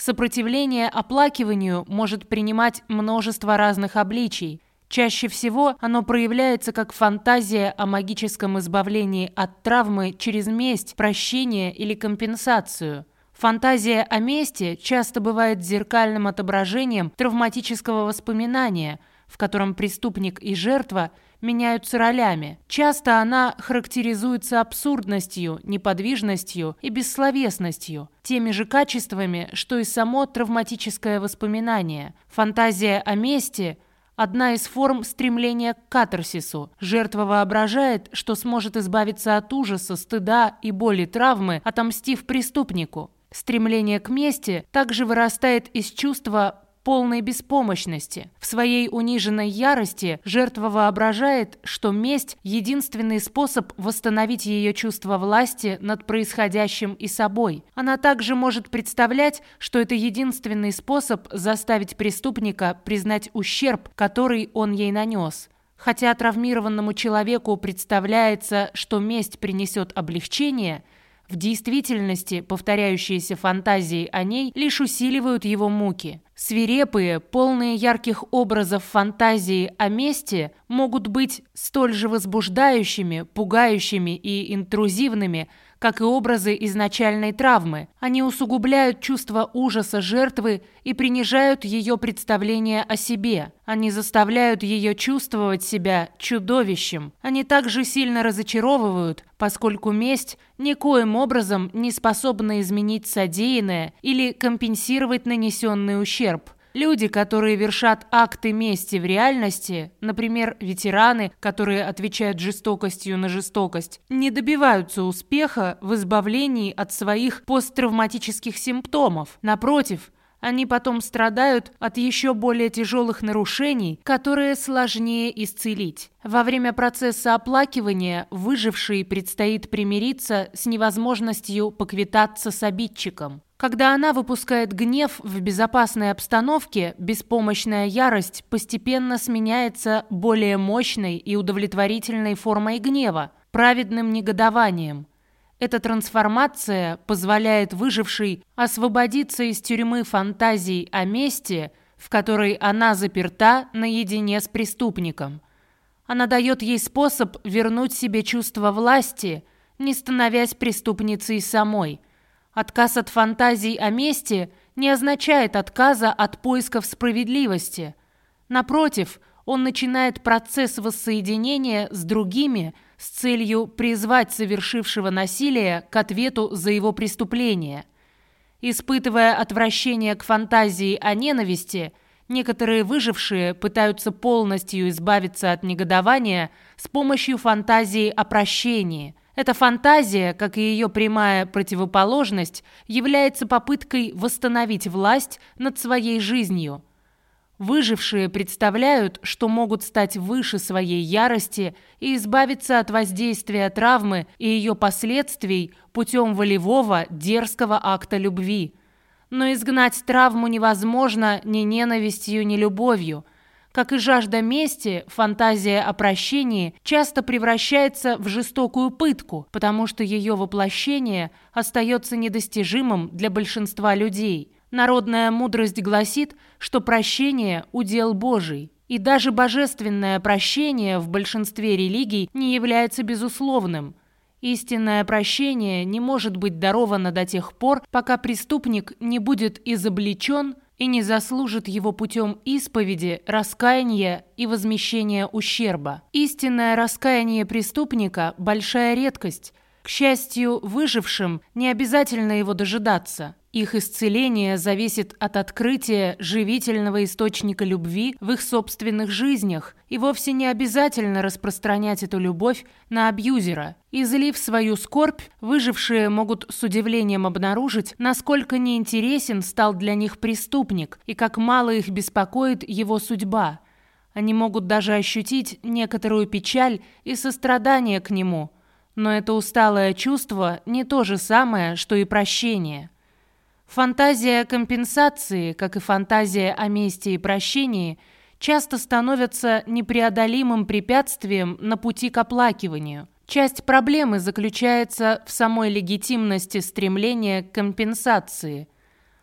Сопротивление оплакиванию может принимать множество разных обличий. Чаще всего оно проявляется как фантазия о магическом избавлении от травмы через месть, прощение или компенсацию. Фантазия о мести часто бывает зеркальным отображением травматического воспоминания, в котором преступник и жертва – меняются ролями. Часто она характеризуется абсурдностью, неподвижностью и бессловесностью, теми же качествами, что и само травматическое воспоминание. Фантазия о мести – одна из форм стремления к катарсису. Жертва воображает, что сможет избавиться от ужаса, стыда и боли травмы, отомстив преступнику. Стремление к мести также вырастает из чувства полной беспомощности. В своей униженной ярости жертва воображает, что месть – единственный способ восстановить ее чувство власти над происходящим и собой. Она также может представлять, что это единственный способ заставить преступника признать ущерб, который он ей нанес. Хотя травмированному человеку представляется, что месть принесет облегчение – в действительности повторяющиеся фантазии о ней лишь усиливают его муки. Свирепые, полные ярких образов фантазии о месте могут быть столь же возбуждающими, пугающими и интрузивными, как и образы изначальной травмы. Они усугубляют чувство ужаса жертвы и принижают ее представление о себе. Они заставляют ее чувствовать себя чудовищем. Они также сильно разочаровывают, поскольку месть никоим образом не способна изменить содеянное или компенсировать нанесенный ущерб – Люди, которые вершат акты мести в реальности, например, ветераны, которые отвечают жестокостью на жестокость, не добиваются успеха в избавлении от своих посттравматических симптомов. Напротив, они потом страдают от еще более тяжелых нарушений, которые сложнее исцелить. Во время процесса оплакивания выжившей предстоит примириться с невозможностью поквитаться с обидчиком. Когда она выпускает гнев в безопасной обстановке, беспомощная ярость постепенно сменяется более мощной и удовлетворительной формой гнева, праведным негодованием. Эта трансформация позволяет выжившей освободиться из тюрьмы фантазий о мести, в которой она заперта наедине с преступником. Она дает ей способ вернуть себе чувство власти, не становясь преступницей самой – Отказ от фантазий о мести не означает отказа от поисков справедливости. Напротив, он начинает процесс воссоединения с другими с целью призвать совершившего насилие к ответу за его преступление. Испытывая отвращение к фантазии о ненависти, некоторые выжившие пытаются полностью избавиться от негодования с помощью фантазии о прощении – эта фантазия, как и ее прямая противоположность, является попыткой восстановить власть над своей жизнью. Выжившие представляют, что могут стать выше своей ярости и избавиться от воздействия травмы и ее последствий путем волевого, дерзкого акта любви. Но изгнать травму невозможно ни ненавистью, ни любовью – как и жажда мести, фантазия о прощении часто превращается в жестокую пытку, потому что ее воплощение остается недостижимым для большинства людей. Народная мудрость гласит, что прощение – удел Божий. И даже божественное прощение в большинстве религий не является безусловным. Истинное прощение не может быть даровано до тех пор, пока преступник не будет изобличен и не заслужит его путем исповеди, раскаяния и возмещения ущерба. Истинное раскаяние преступника – большая редкость. К счастью, выжившим не обязательно его дожидаться. Их исцеление зависит от открытия живительного источника любви в их собственных жизнях, и вовсе не обязательно распространять эту любовь на абьюзера. Излив свою скорбь, выжившие могут с удивлением обнаружить, насколько неинтересен стал для них преступник и как мало их беспокоит его судьба. Они могут даже ощутить некоторую печаль и сострадание к нему, но это усталое чувство не то же самое, что и прощение. Фантазия компенсации, как и фантазия о мести и прощении, часто становятся непреодолимым препятствием на пути к оплакиванию. Часть проблемы заключается в самой легитимности стремления к компенсации.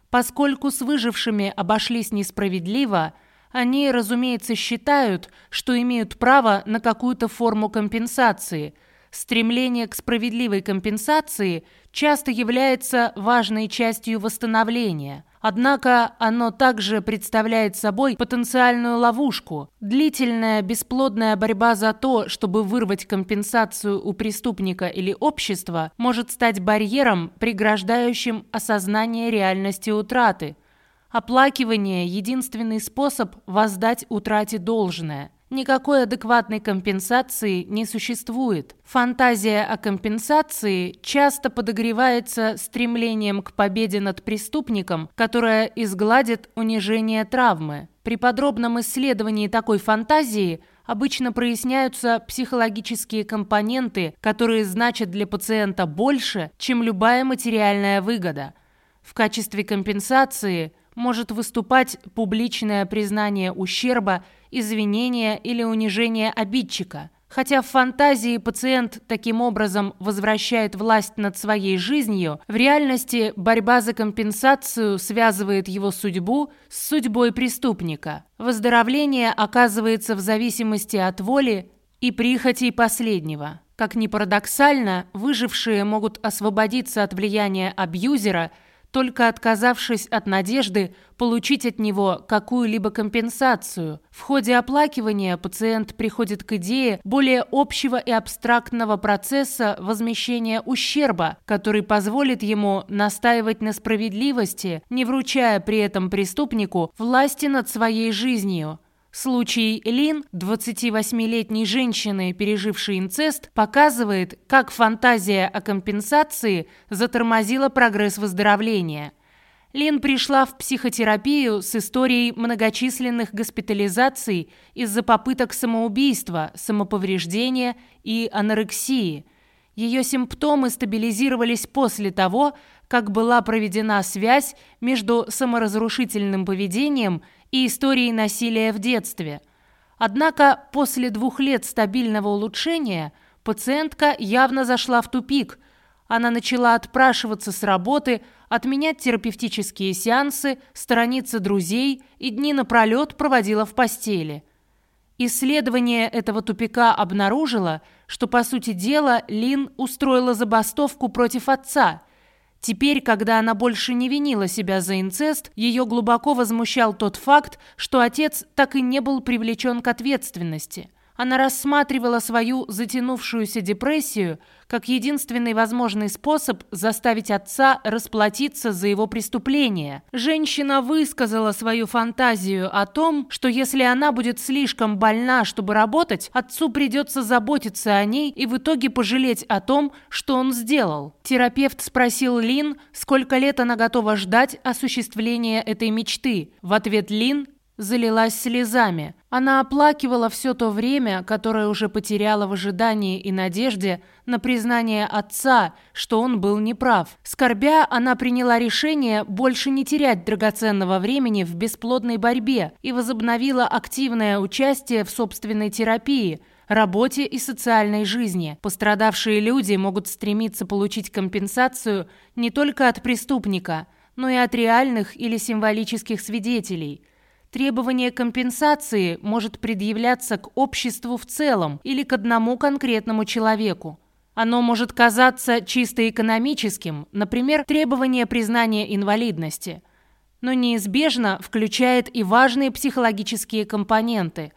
Поскольку с выжившими обошлись несправедливо, они, разумеется, считают, что имеют право на какую-то форму компенсации – Стремление к справедливой компенсации часто является важной частью восстановления. Однако оно также представляет собой потенциальную ловушку. Длительная бесплодная борьба за то, чтобы вырвать компенсацию у преступника или общества, может стать барьером, преграждающим осознание реальности утраты. Оплакивание – единственный способ воздать утрате должное – Никакой адекватной компенсации не существует. Фантазия о компенсации часто подогревается стремлением к победе над преступником, которая изгладит унижение травмы. При подробном исследовании такой фантазии обычно проясняются психологические компоненты, которые значат для пациента больше, чем любая материальная выгода. В качестве компенсации может выступать публичное признание ущерба – извинения или унижение обидчика. Хотя в фантазии пациент таким образом возвращает власть над своей жизнью, в реальности борьба за компенсацию связывает его судьбу с судьбой преступника. Выздоровление оказывается в зависимости от воли и прихотей последнего. Как ни парадоксально, выжившие могут освободиться от влияния абьюзера – только отказавшись от надежды получить от него какую-либо компенсацию. В ходе оплакивания пациент приходит к идее более общего и абстрактного процесса возмещения ущерба, который позволит ему настаивать на справедливости, не вручая при этом преступнику власти над своей жизнью – Случай Лин, 28-летней женщины, пережившей инцест, показывает, как фантазия о компенсации затормозила прогресс выздоровления. Лин пришла в психотерапию с историей многочисленных госпитализаций из-за попыток самоубийства, самоповреждения и анорексии. Ее симптомы стабилизировались после того, как была проведена связь между саморазрушительным поведением и историей насилия в детстве. Однако после двух лет стабильного улучшения пациентка явно зашла в тупик. Она начала отпрашиваться с работы, отменять терапевтические сеансы, сторониться друзей и дни напролет проводила в постели. Исследование этого тупика обнаружило, что, по сути дела, Лин устроила забастовку против отца – Теперь, когда она больше не винила себя за инцест, ее глубоко возмущал тот факт, что отец так и не был привлечен к ответственности. Она рассматривала свою затянувшуюся депрессию как единственный возможный способ заставить отца расплатиться за его преступление. Женщина высказала свою фантазию о том, что если она будет слишком больна, чтобы работать, отцу придется заботиться о ней и в итоге пожалеть о том, что он сделал. Терапевт спросил Лин, сколько лет она готова ждать осуществления этой мечты. В ответ Лин залилась слезами. Она оплакивала все то время, которое уже потеряла в ожидании и надежде на признание отца, что он был неправ. Скорбя, она приняла решение больше не терять драгоценного времени в бесплодной борьбе и возобновила активное участие в собственной терапии – работе и социальной жизни. Пострадавшие люди могут стремиться получить компенсацию не только от преступника, но и от реальных или символических свидетелей. Требование компенсации может предъявляться к обществу в целом или к одному конкретному человеку. Оно может казаться чисто экономическим, например, требование признания инвалидности, но неизбежно включает и важные психологические компоненты.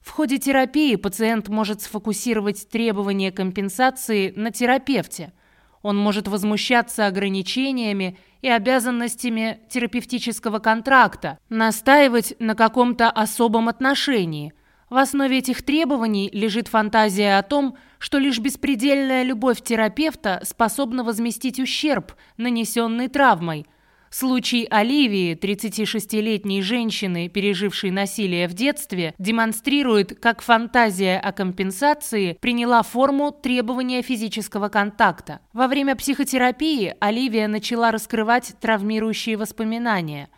В ходе терапии пациент может сфокусировать требования компенсации на терапевте – Он может возмущаться ограничениями и обязанностями терапевтического контракта, настаивать на каком-то особом отношении. В основе этих требований лежит фантазия о том, что лишь беспредельная любовь терапевта способна возместить ущерб, нанесенный травмой – Случай Оливии, 36-летней женщины, пережившей насилие в детстве, демонстрирует, как фантазия о компенсации приняла форму требования физического контакта. Во время психотерапии Оливия начала раскрывать травмирующие воспоминания.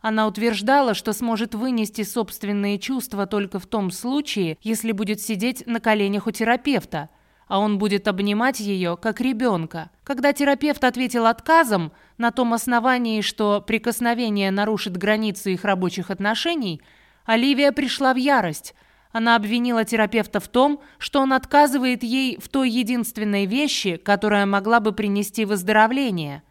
Она утверждала, что сможет вынести собственные чувства только в том случае, если будет сидеть на коленях у терапевта – а он будет обнимать ее, как ребенка. Когда терапевт ответил отказом, на том основании, что прикосновение нарушит границы их рабочих отношений, Оливия пришла в ярость. Она обвинила терапевта в том, что он отказывает ей в той единственной вещи, которая могла бы принести выздоровление.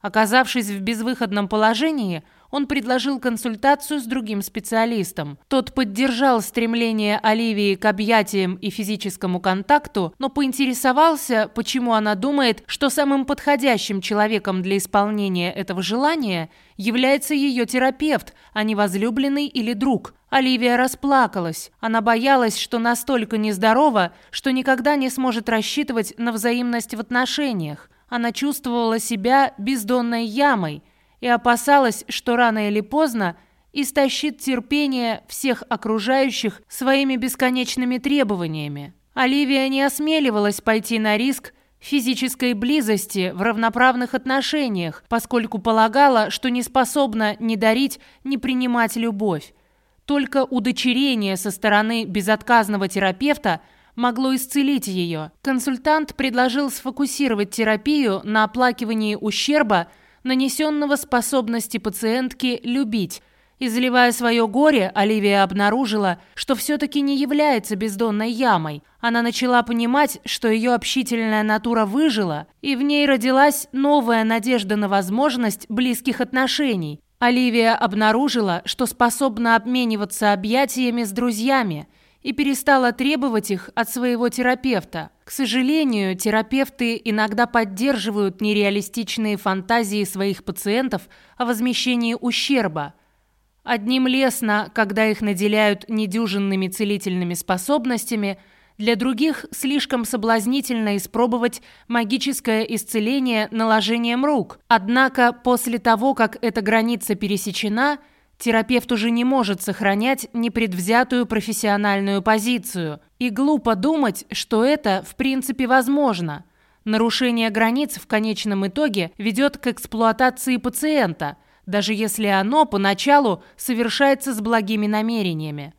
Оказавшись в безвыходном положении, он предложил консультацию с другим специалистом. Тот поддержал стремление Оливии к объятиям и физическому контакту, но поинтересовался, почему она думает, что самым подходящим человеком для исполнения этого желания является ее терапевт, а не возлюбленный или друг. Оливия расплакалась. Она боялась, что настолько нездорова, что никогда не сможет рассчитывать на взаимность в отношениях. Она чувствовала себя бездонной ямой – и опасалась, что рано или поздно истощит терпение всех окружающих своими бесконечными требованиями. Оливия не осмеливалась пойти на риск физической близости в равноправных отношениях, поскольку полагала, что не способна ни дарить, ни принимать любовь. Только удочерение со стороны безотказного терапевта могло исцелить ее. Консультант предложил сфокусировать терапию на оплакивании ущерба – нанесенного способности пациентки любить. Изливая свое горе, Оливия обнаружила, что все-таки не является бездонной ямой. Она начала понимать, что ее общительная натура выжила, и в ней родилась новая надежда на возможность близких отношений. Оливия обнаружила, что способна обмениваться объятиями с друзьями – и перестала требовать их от своего терапевта. К сожалению, терапевты иногда поддерживают нереалистичные фантазии своих пациентов о возмещении ущерба. Одним лестно, когда их наделяют недюжинными целительными способностями, для других слишком соблазнительно испробовать магическое исцеление наложением рук. Однако после того, как эта граница пересечена – Терапевт уже не может сохранять непредвзятую профессиональную позицию. И глупо думать, что это в принципе возможно. Нарушение границ в конечном итоге ведет к эксплуатации пациента, даже если оно поначалу совершается с благими намерениями.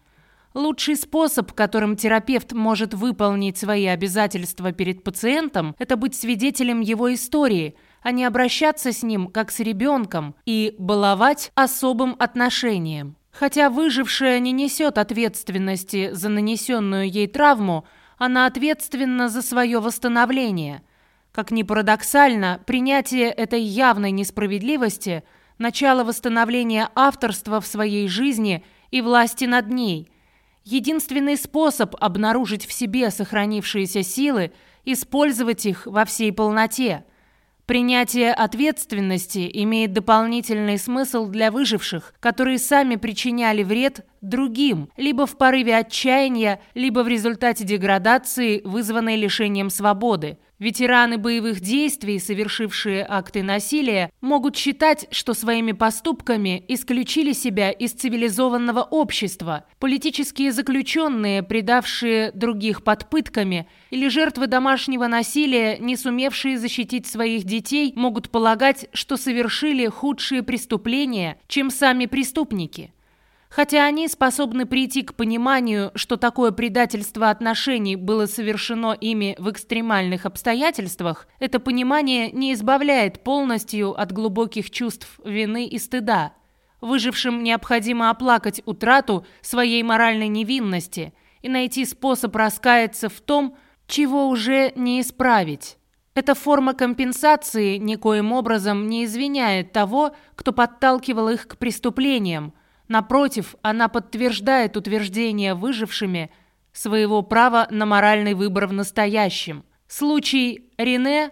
Лучший способ, которым терапевт может выполнить свои обязательства перед пациентом, это быть свидетелем его истории – а не обращаться с ним как с ребенком и баловать особым отношением. Хотя выжившая не несет ответственности за нанесенную ей травму, она ответственна за свое восстановление. Как ни парадоксально, принятие этой явной несправедливости – начало восстановления авторства в своей жизни и власти над ней. Единственный способ обнаружить в себе сохранившиеся силы – использовать их во всей полноте – Принятие ответственности имеет дополнительный смысл для выживших, которые сами причиняли вред другим, либо в порыве отчаяния, либо в результате деградации, вызванной лишением свободы. Ветераны боевых действий, совершившие акты насилия, могут считать, что своими поступками исключили себя из цивилизованного общества. Политические заключенные, предавшие других под пытками, или жертвы домашнего насилия, не сумевшие защитить своих детей, могут полагать, что совершили худшие преступления, чем сами преступники. Хотя они способны прийти к пониманию, что такое предательство отношений было совершено ими в экстремальных обстоятельствах, это понимание не избавляет полностью от глубоких чувств вины и стыда. Выжившим необходимо оплакать утрату своей моральной невинности и найти способ раскаяться в том, чего уже не исправить. Эта форма компенсации никоим образом не извиняет того, кто подталкивал их к преступлениям, Напротив, она подтверждает утверждение выжившими своего права на моральный выбор в настоящем. Случай Рене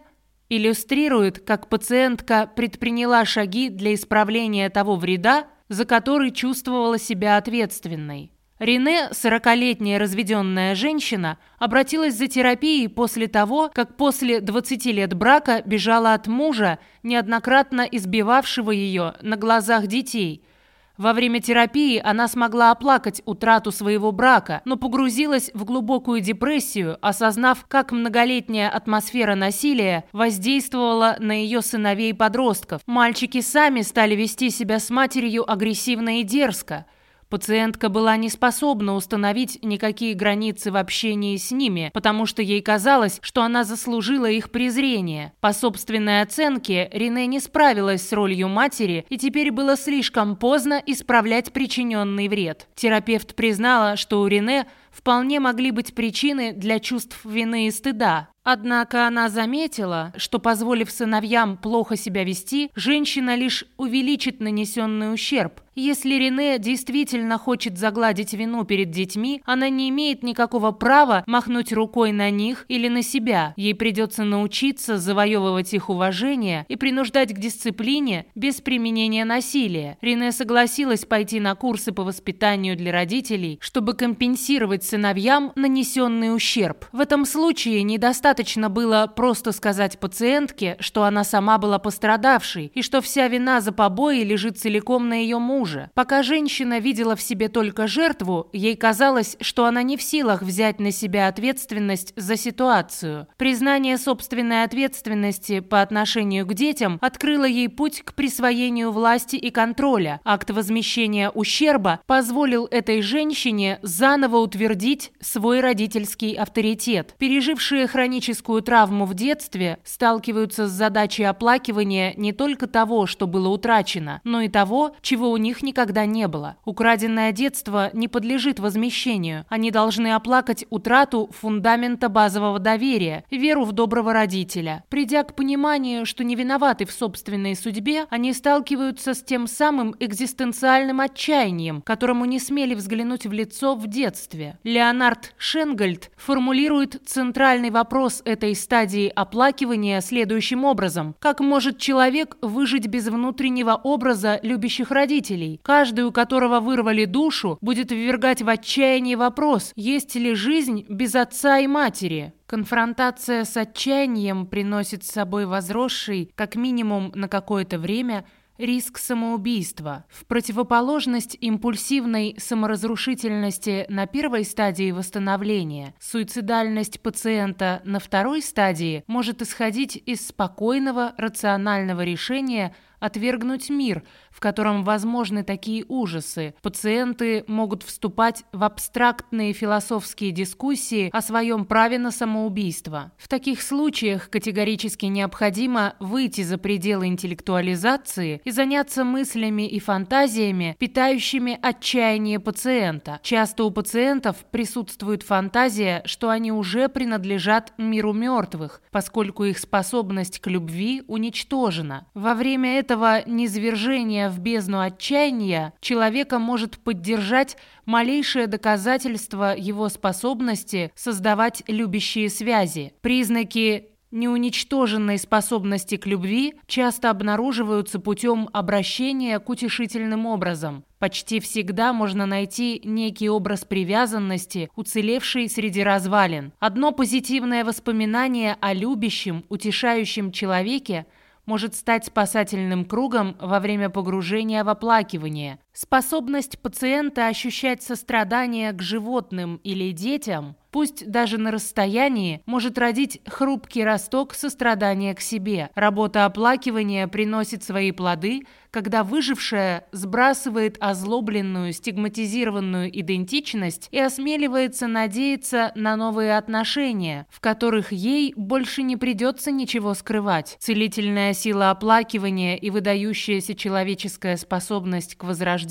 иллюстрирует, как пациентка предприняла шаги для исправления того вреда, за который чувствовала себя ответственной. Рене, 40-летняя разведенная женщина, обратилась за терапией после того, как после 20 лет брака бежала от мужа, неоднократно избивавшего ее на глазах детей – во время терапии она смогла оплакать утрату своего брака, но погрузилась в глубокую депрессию, осознав, как многолетняя атмосфера насилия воздействовала на ее сыновей и подростков. Мальчики сами стали вести себя с матерью агрессивно и дерзко – Пациентка была не способна установить никакие границы в общении с ними, потому что ей казалось, что она заслужила их презрение. По собственной оценке, Рене не справилась с ролью матери, и теперь было слишком поздно исправлять причиненный вред. Терапевт признала, что у Рене вполне могли быть причины для чувств вины и стыда. Однако она заметила, что, позволив сыновьям плохо себя вести, женщина лишь увеличит нанесенный ущерб. Если Рене действительно хочет загладить вину перед детьми, она не имеет никакого права махнуть рукой на них или на себя. Ей придется научиться завоевывать их уважение и принуждать к дисциплине без применения насилия. Рене согласилась пойти на курсы по воспитанию для родителей, чтобы компенсировать сыновьям нанесенный ущерб. В этом случае недостаточно было просто сказать пациентке, что она сама была пострадавшей и что вся вина за побои лежит целиком на ее муже. Пока женщина видела в себе только жертву, ей казалось, что она не в силах взять на себя ответственность за ситуацию. Признание собственной ответственности по отношению к детям открыло ей путь к присвоению власти и контроля. Акт возмещения ущерба позволил этой женщине заново утвердить свой родительский авторитет. Пережившие хроническую травму в детстве сталкиваются с задачей оплакивания не только того, что было утрачено, но и того, чего у них никогда не было. Украденное детство не подлежит возмещению. Они должны оплакать утрату фундамента базового доверия, веру в доброго родителя. Придя к пониманию, что не виноваты в собственной судьбе, они сталкиваются с тем самым экзистенциальным отчаянием, которому не смели взглянуть в лицо в детстве. Леонард Шенгольд формулирует центральный вопрос этой стадии оплакивания следующим образом. Как может человек выжить без внутреннего образа любящих родителей, каждый у которого вырвали душу, будет ввергать в отчаяние вопрос, есть ли жизнь без отца и матери? Конфронтация с отчаянием приносит с собой возросший, как минимум на какое-то время, риск самоубийства. В противоположность импульсивной саморазрушительности на первой стадии восстановления, суицидальность пациента на второй стадии может исходить из спокойного, рационального решения – отвергнуть мир, в котором возможны такие ужасы. Пациенты могут вступать в абстрактные философские дискуссии о своем праве на самоубийство. В таких случаях категорически необходимо выйти за пределы интеллектуализации и заняться мыслями и фантазиями, питающими отчаяние пациента. Часто у пациентов присутствует фантазия, что они уже принадлежат миру мертвых, поскольку их способность к любви уничтожена. Во время этого этого низвержения в бездну отчаяния человека может поддержать малейшее доказательство его способности создавать любящие связи. Признаки неуничтоженной способности к любви часто обнаруживаются путем обращения к утешительным образом. Почти всегда можно найти некий образ привязанности, уцелевший среди развалин. Одно позитивное воспоминание о любящем, утешающем человеке – может стать спасательным кругом во время погружения в оплакивание. Способность пациента ощущать сострадание к животным или детям пусть даже на расстоянии, может родить хрупкий росток сострадания к себе. Работа оплакивания приносит свои плоды, когда выжившая сбрасывает озлобленную, стигматизированную идентичность и осмеливается надеяться на новые отношения, в которых ей больше не придется ничего скрывать. Целительная сила оплакивания и выдающаяся человеческая способность к возрождению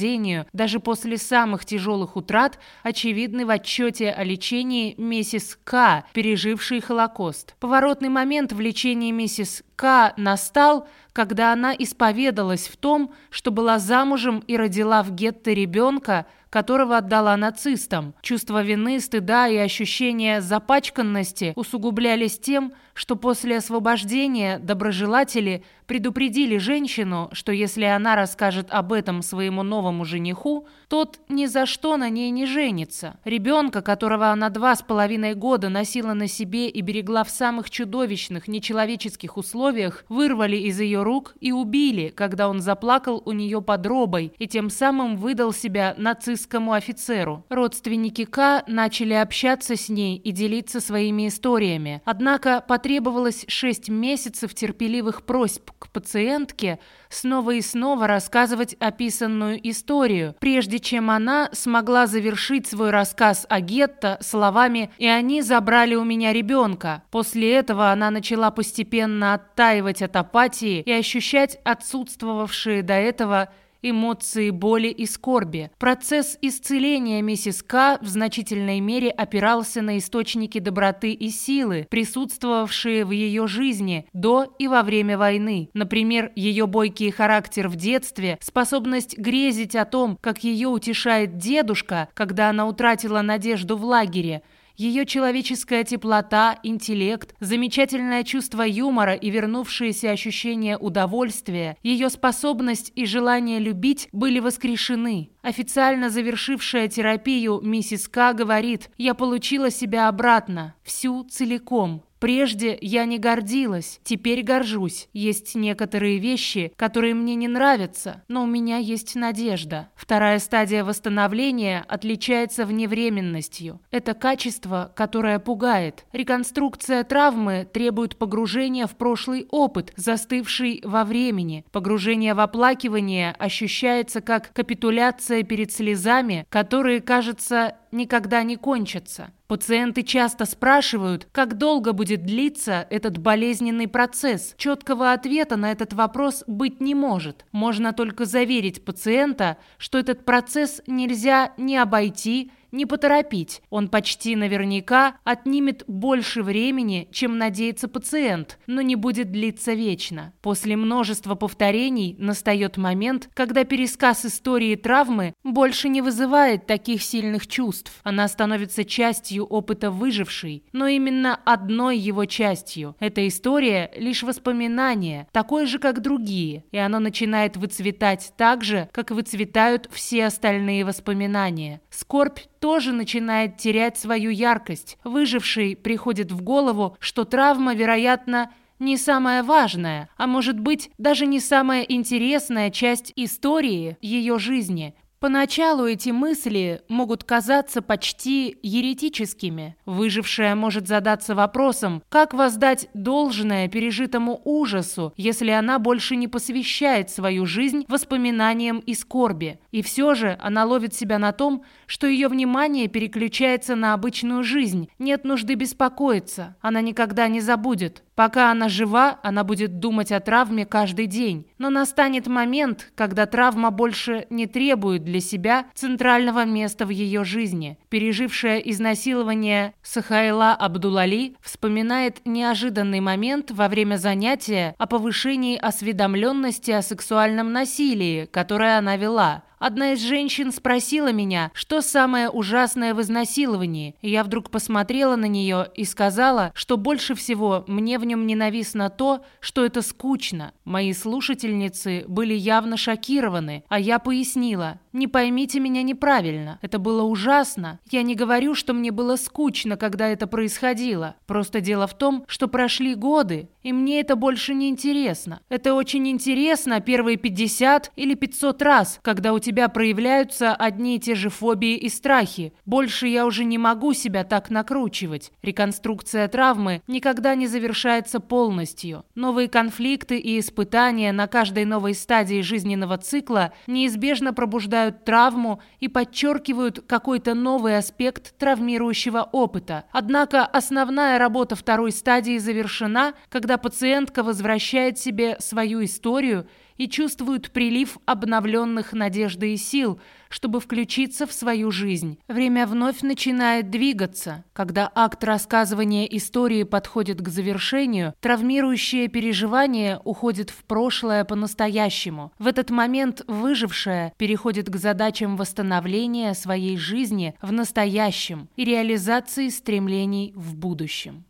даже после самых тяжелых утрат очевидны в отчете о лечении миссис К, пережившей Холокост. Поворотный момент в лечении миссис К настал, когда она исповедалась в том, что была замужем и родила в гетто ребенка, которого отдала нацистам. Чувство вины, стыда и ощущение запачканности усугублялись тем, что после освобождения доброжелатели предупредили женщину, что если она расскажет об этом своему новому жениху, тот ни за что на ней не женится. Ребенка, которого она два с половиной года носила на себе и берегла в самых чудовищных, нечеловеческих условиях, вырвали из ее рук и убили, когда он заплакал у нее под робой и тем самым выдал себя нацистскому офицеру. Родственники К начали общаться с ней и делиться своими историями. Однако потребовалось шесть месяцев терпеливых просьб к пациентке снова и снова рассказывать описанную историю, прежде чем она смогла завершить свой рассказ о гетто словами «И они забрали у меня ребенка». После этого она начала постепенно оттаивать от апатии и ощущать отсутствовавшие до этого эмоции боли и скорби. Процесс исцеления миссис К в значительной мере опирался на источники доброты и силы, присутствовавшие в ее жизни до и во время войны. Например, ее бойкий характер в детстве, способность грезить о том, как ее утешает дедушка, когда она утратила надежду в лагере – ее человеческая теплота, интеллект, замечательное чувство юмора и вернувшееся ощущение удовольствия, ее способность и желание любить были воскрешены. Официально завершившая терапию миссис К говорит «Я получила себя обратно, всю целиком». Прежде я не гордилась, теперь горжусь. Есть некоторые вещи, которые мне не нравятся, но у меня есть надежда. Вторая стадия восстановления отличается вневременностью. Это качество, которое пугает. Реконструкция травмы требует погружения в прошлый опыт, застывший во времени. Погружение в оплакивание ощущается как капитуляция перед слезами, которые, кажется, никогда не кончатся. Пациенты часто спрашивают, как долго будет длиться этот болезненный процесс. Четкого ответа на этот вопрос быть не может. Можно только заверить пациента, что этот процесс нельзя ни обойти, не поторопить. Он почти наверняка отнимет больше времени, чем надеется пациент, но не будет длиться вечно. После множества повторений настает момент, когда пересказ истории травмы больше не вызывает таких сильных чувств. Она становится частью опыта выжившей, но именно одной его частью. Эта история лишь воспоминание, такое же, как другие, и оно начинает выцветать так же, как выцветают все остальные воспоминания. Скорбь тоже начинает терять свою яркость. Выживший приходит в голову, что травма, вероятно, не самая важная, а может быть даже не самая интересная часть истории ее жизни. Поначалу эти мысли могут казаться почти еретическими. Выжившая может задаться вопросом, как воздать должное пережитому ужасу, если она больше не посвящает свою жизнь воспоминаниям и скорби. И все же она ловит себя на том, что ее внимание переключается на обычную жизнь. Нет нужды беспокоиться, она никогда не забудет. Пока она жива, она будет думать о травме каждый день. Но настанет момент, когда травма больше не требует для себя центрального места в ее жизни. Пережившая изнасилование Сахайла Абдулали вспоминает неожиданный момент во время занятия о повышении осведомленности о сексуальном насилии, которое она вела. Одна из женщин спросила меня, что самое ужасное в изнасиловании. я вдруг посмотрела на нее и сказала, что больше всего мне в нем ненавистно то, что это скучно. Мои слушательницы были явно шокированы, а я пояснила, не поймите меня неправильно, это было ужасно. Я не говорю, что мне было скучно, когда это происходило. Просто дело в том, что прошли годы, и мне это больше не интересно. Это очень интересно первые 50 или 500 раз, когда у тебя проявляются одни и те же фобии и страхи. Больше я уже не могу себя так накручивать. Реконструкция травмы никогда не завершается полностью. Новые конфликты и испытания на каждой новой стадии жизненного цикла неизбежно пробуждают травму и подчеркивают какой-то новый аспект травмирующего опыта. Однако основная работа второй стадии завершена, когда пациентка возвращает себе свою историю и чувствуют прилив обновленных надежды и сил, чтобы включиться в свою жизнь. Время вновь начинает двигаться. Когда акт рассказывания истории подходит к завершению, травмирующее переживание уходит в прошлое по-настоящему. В этот момент выжившая переходит к задачам восстановления своей жизни в настоящем и реализации стремлений в будущем.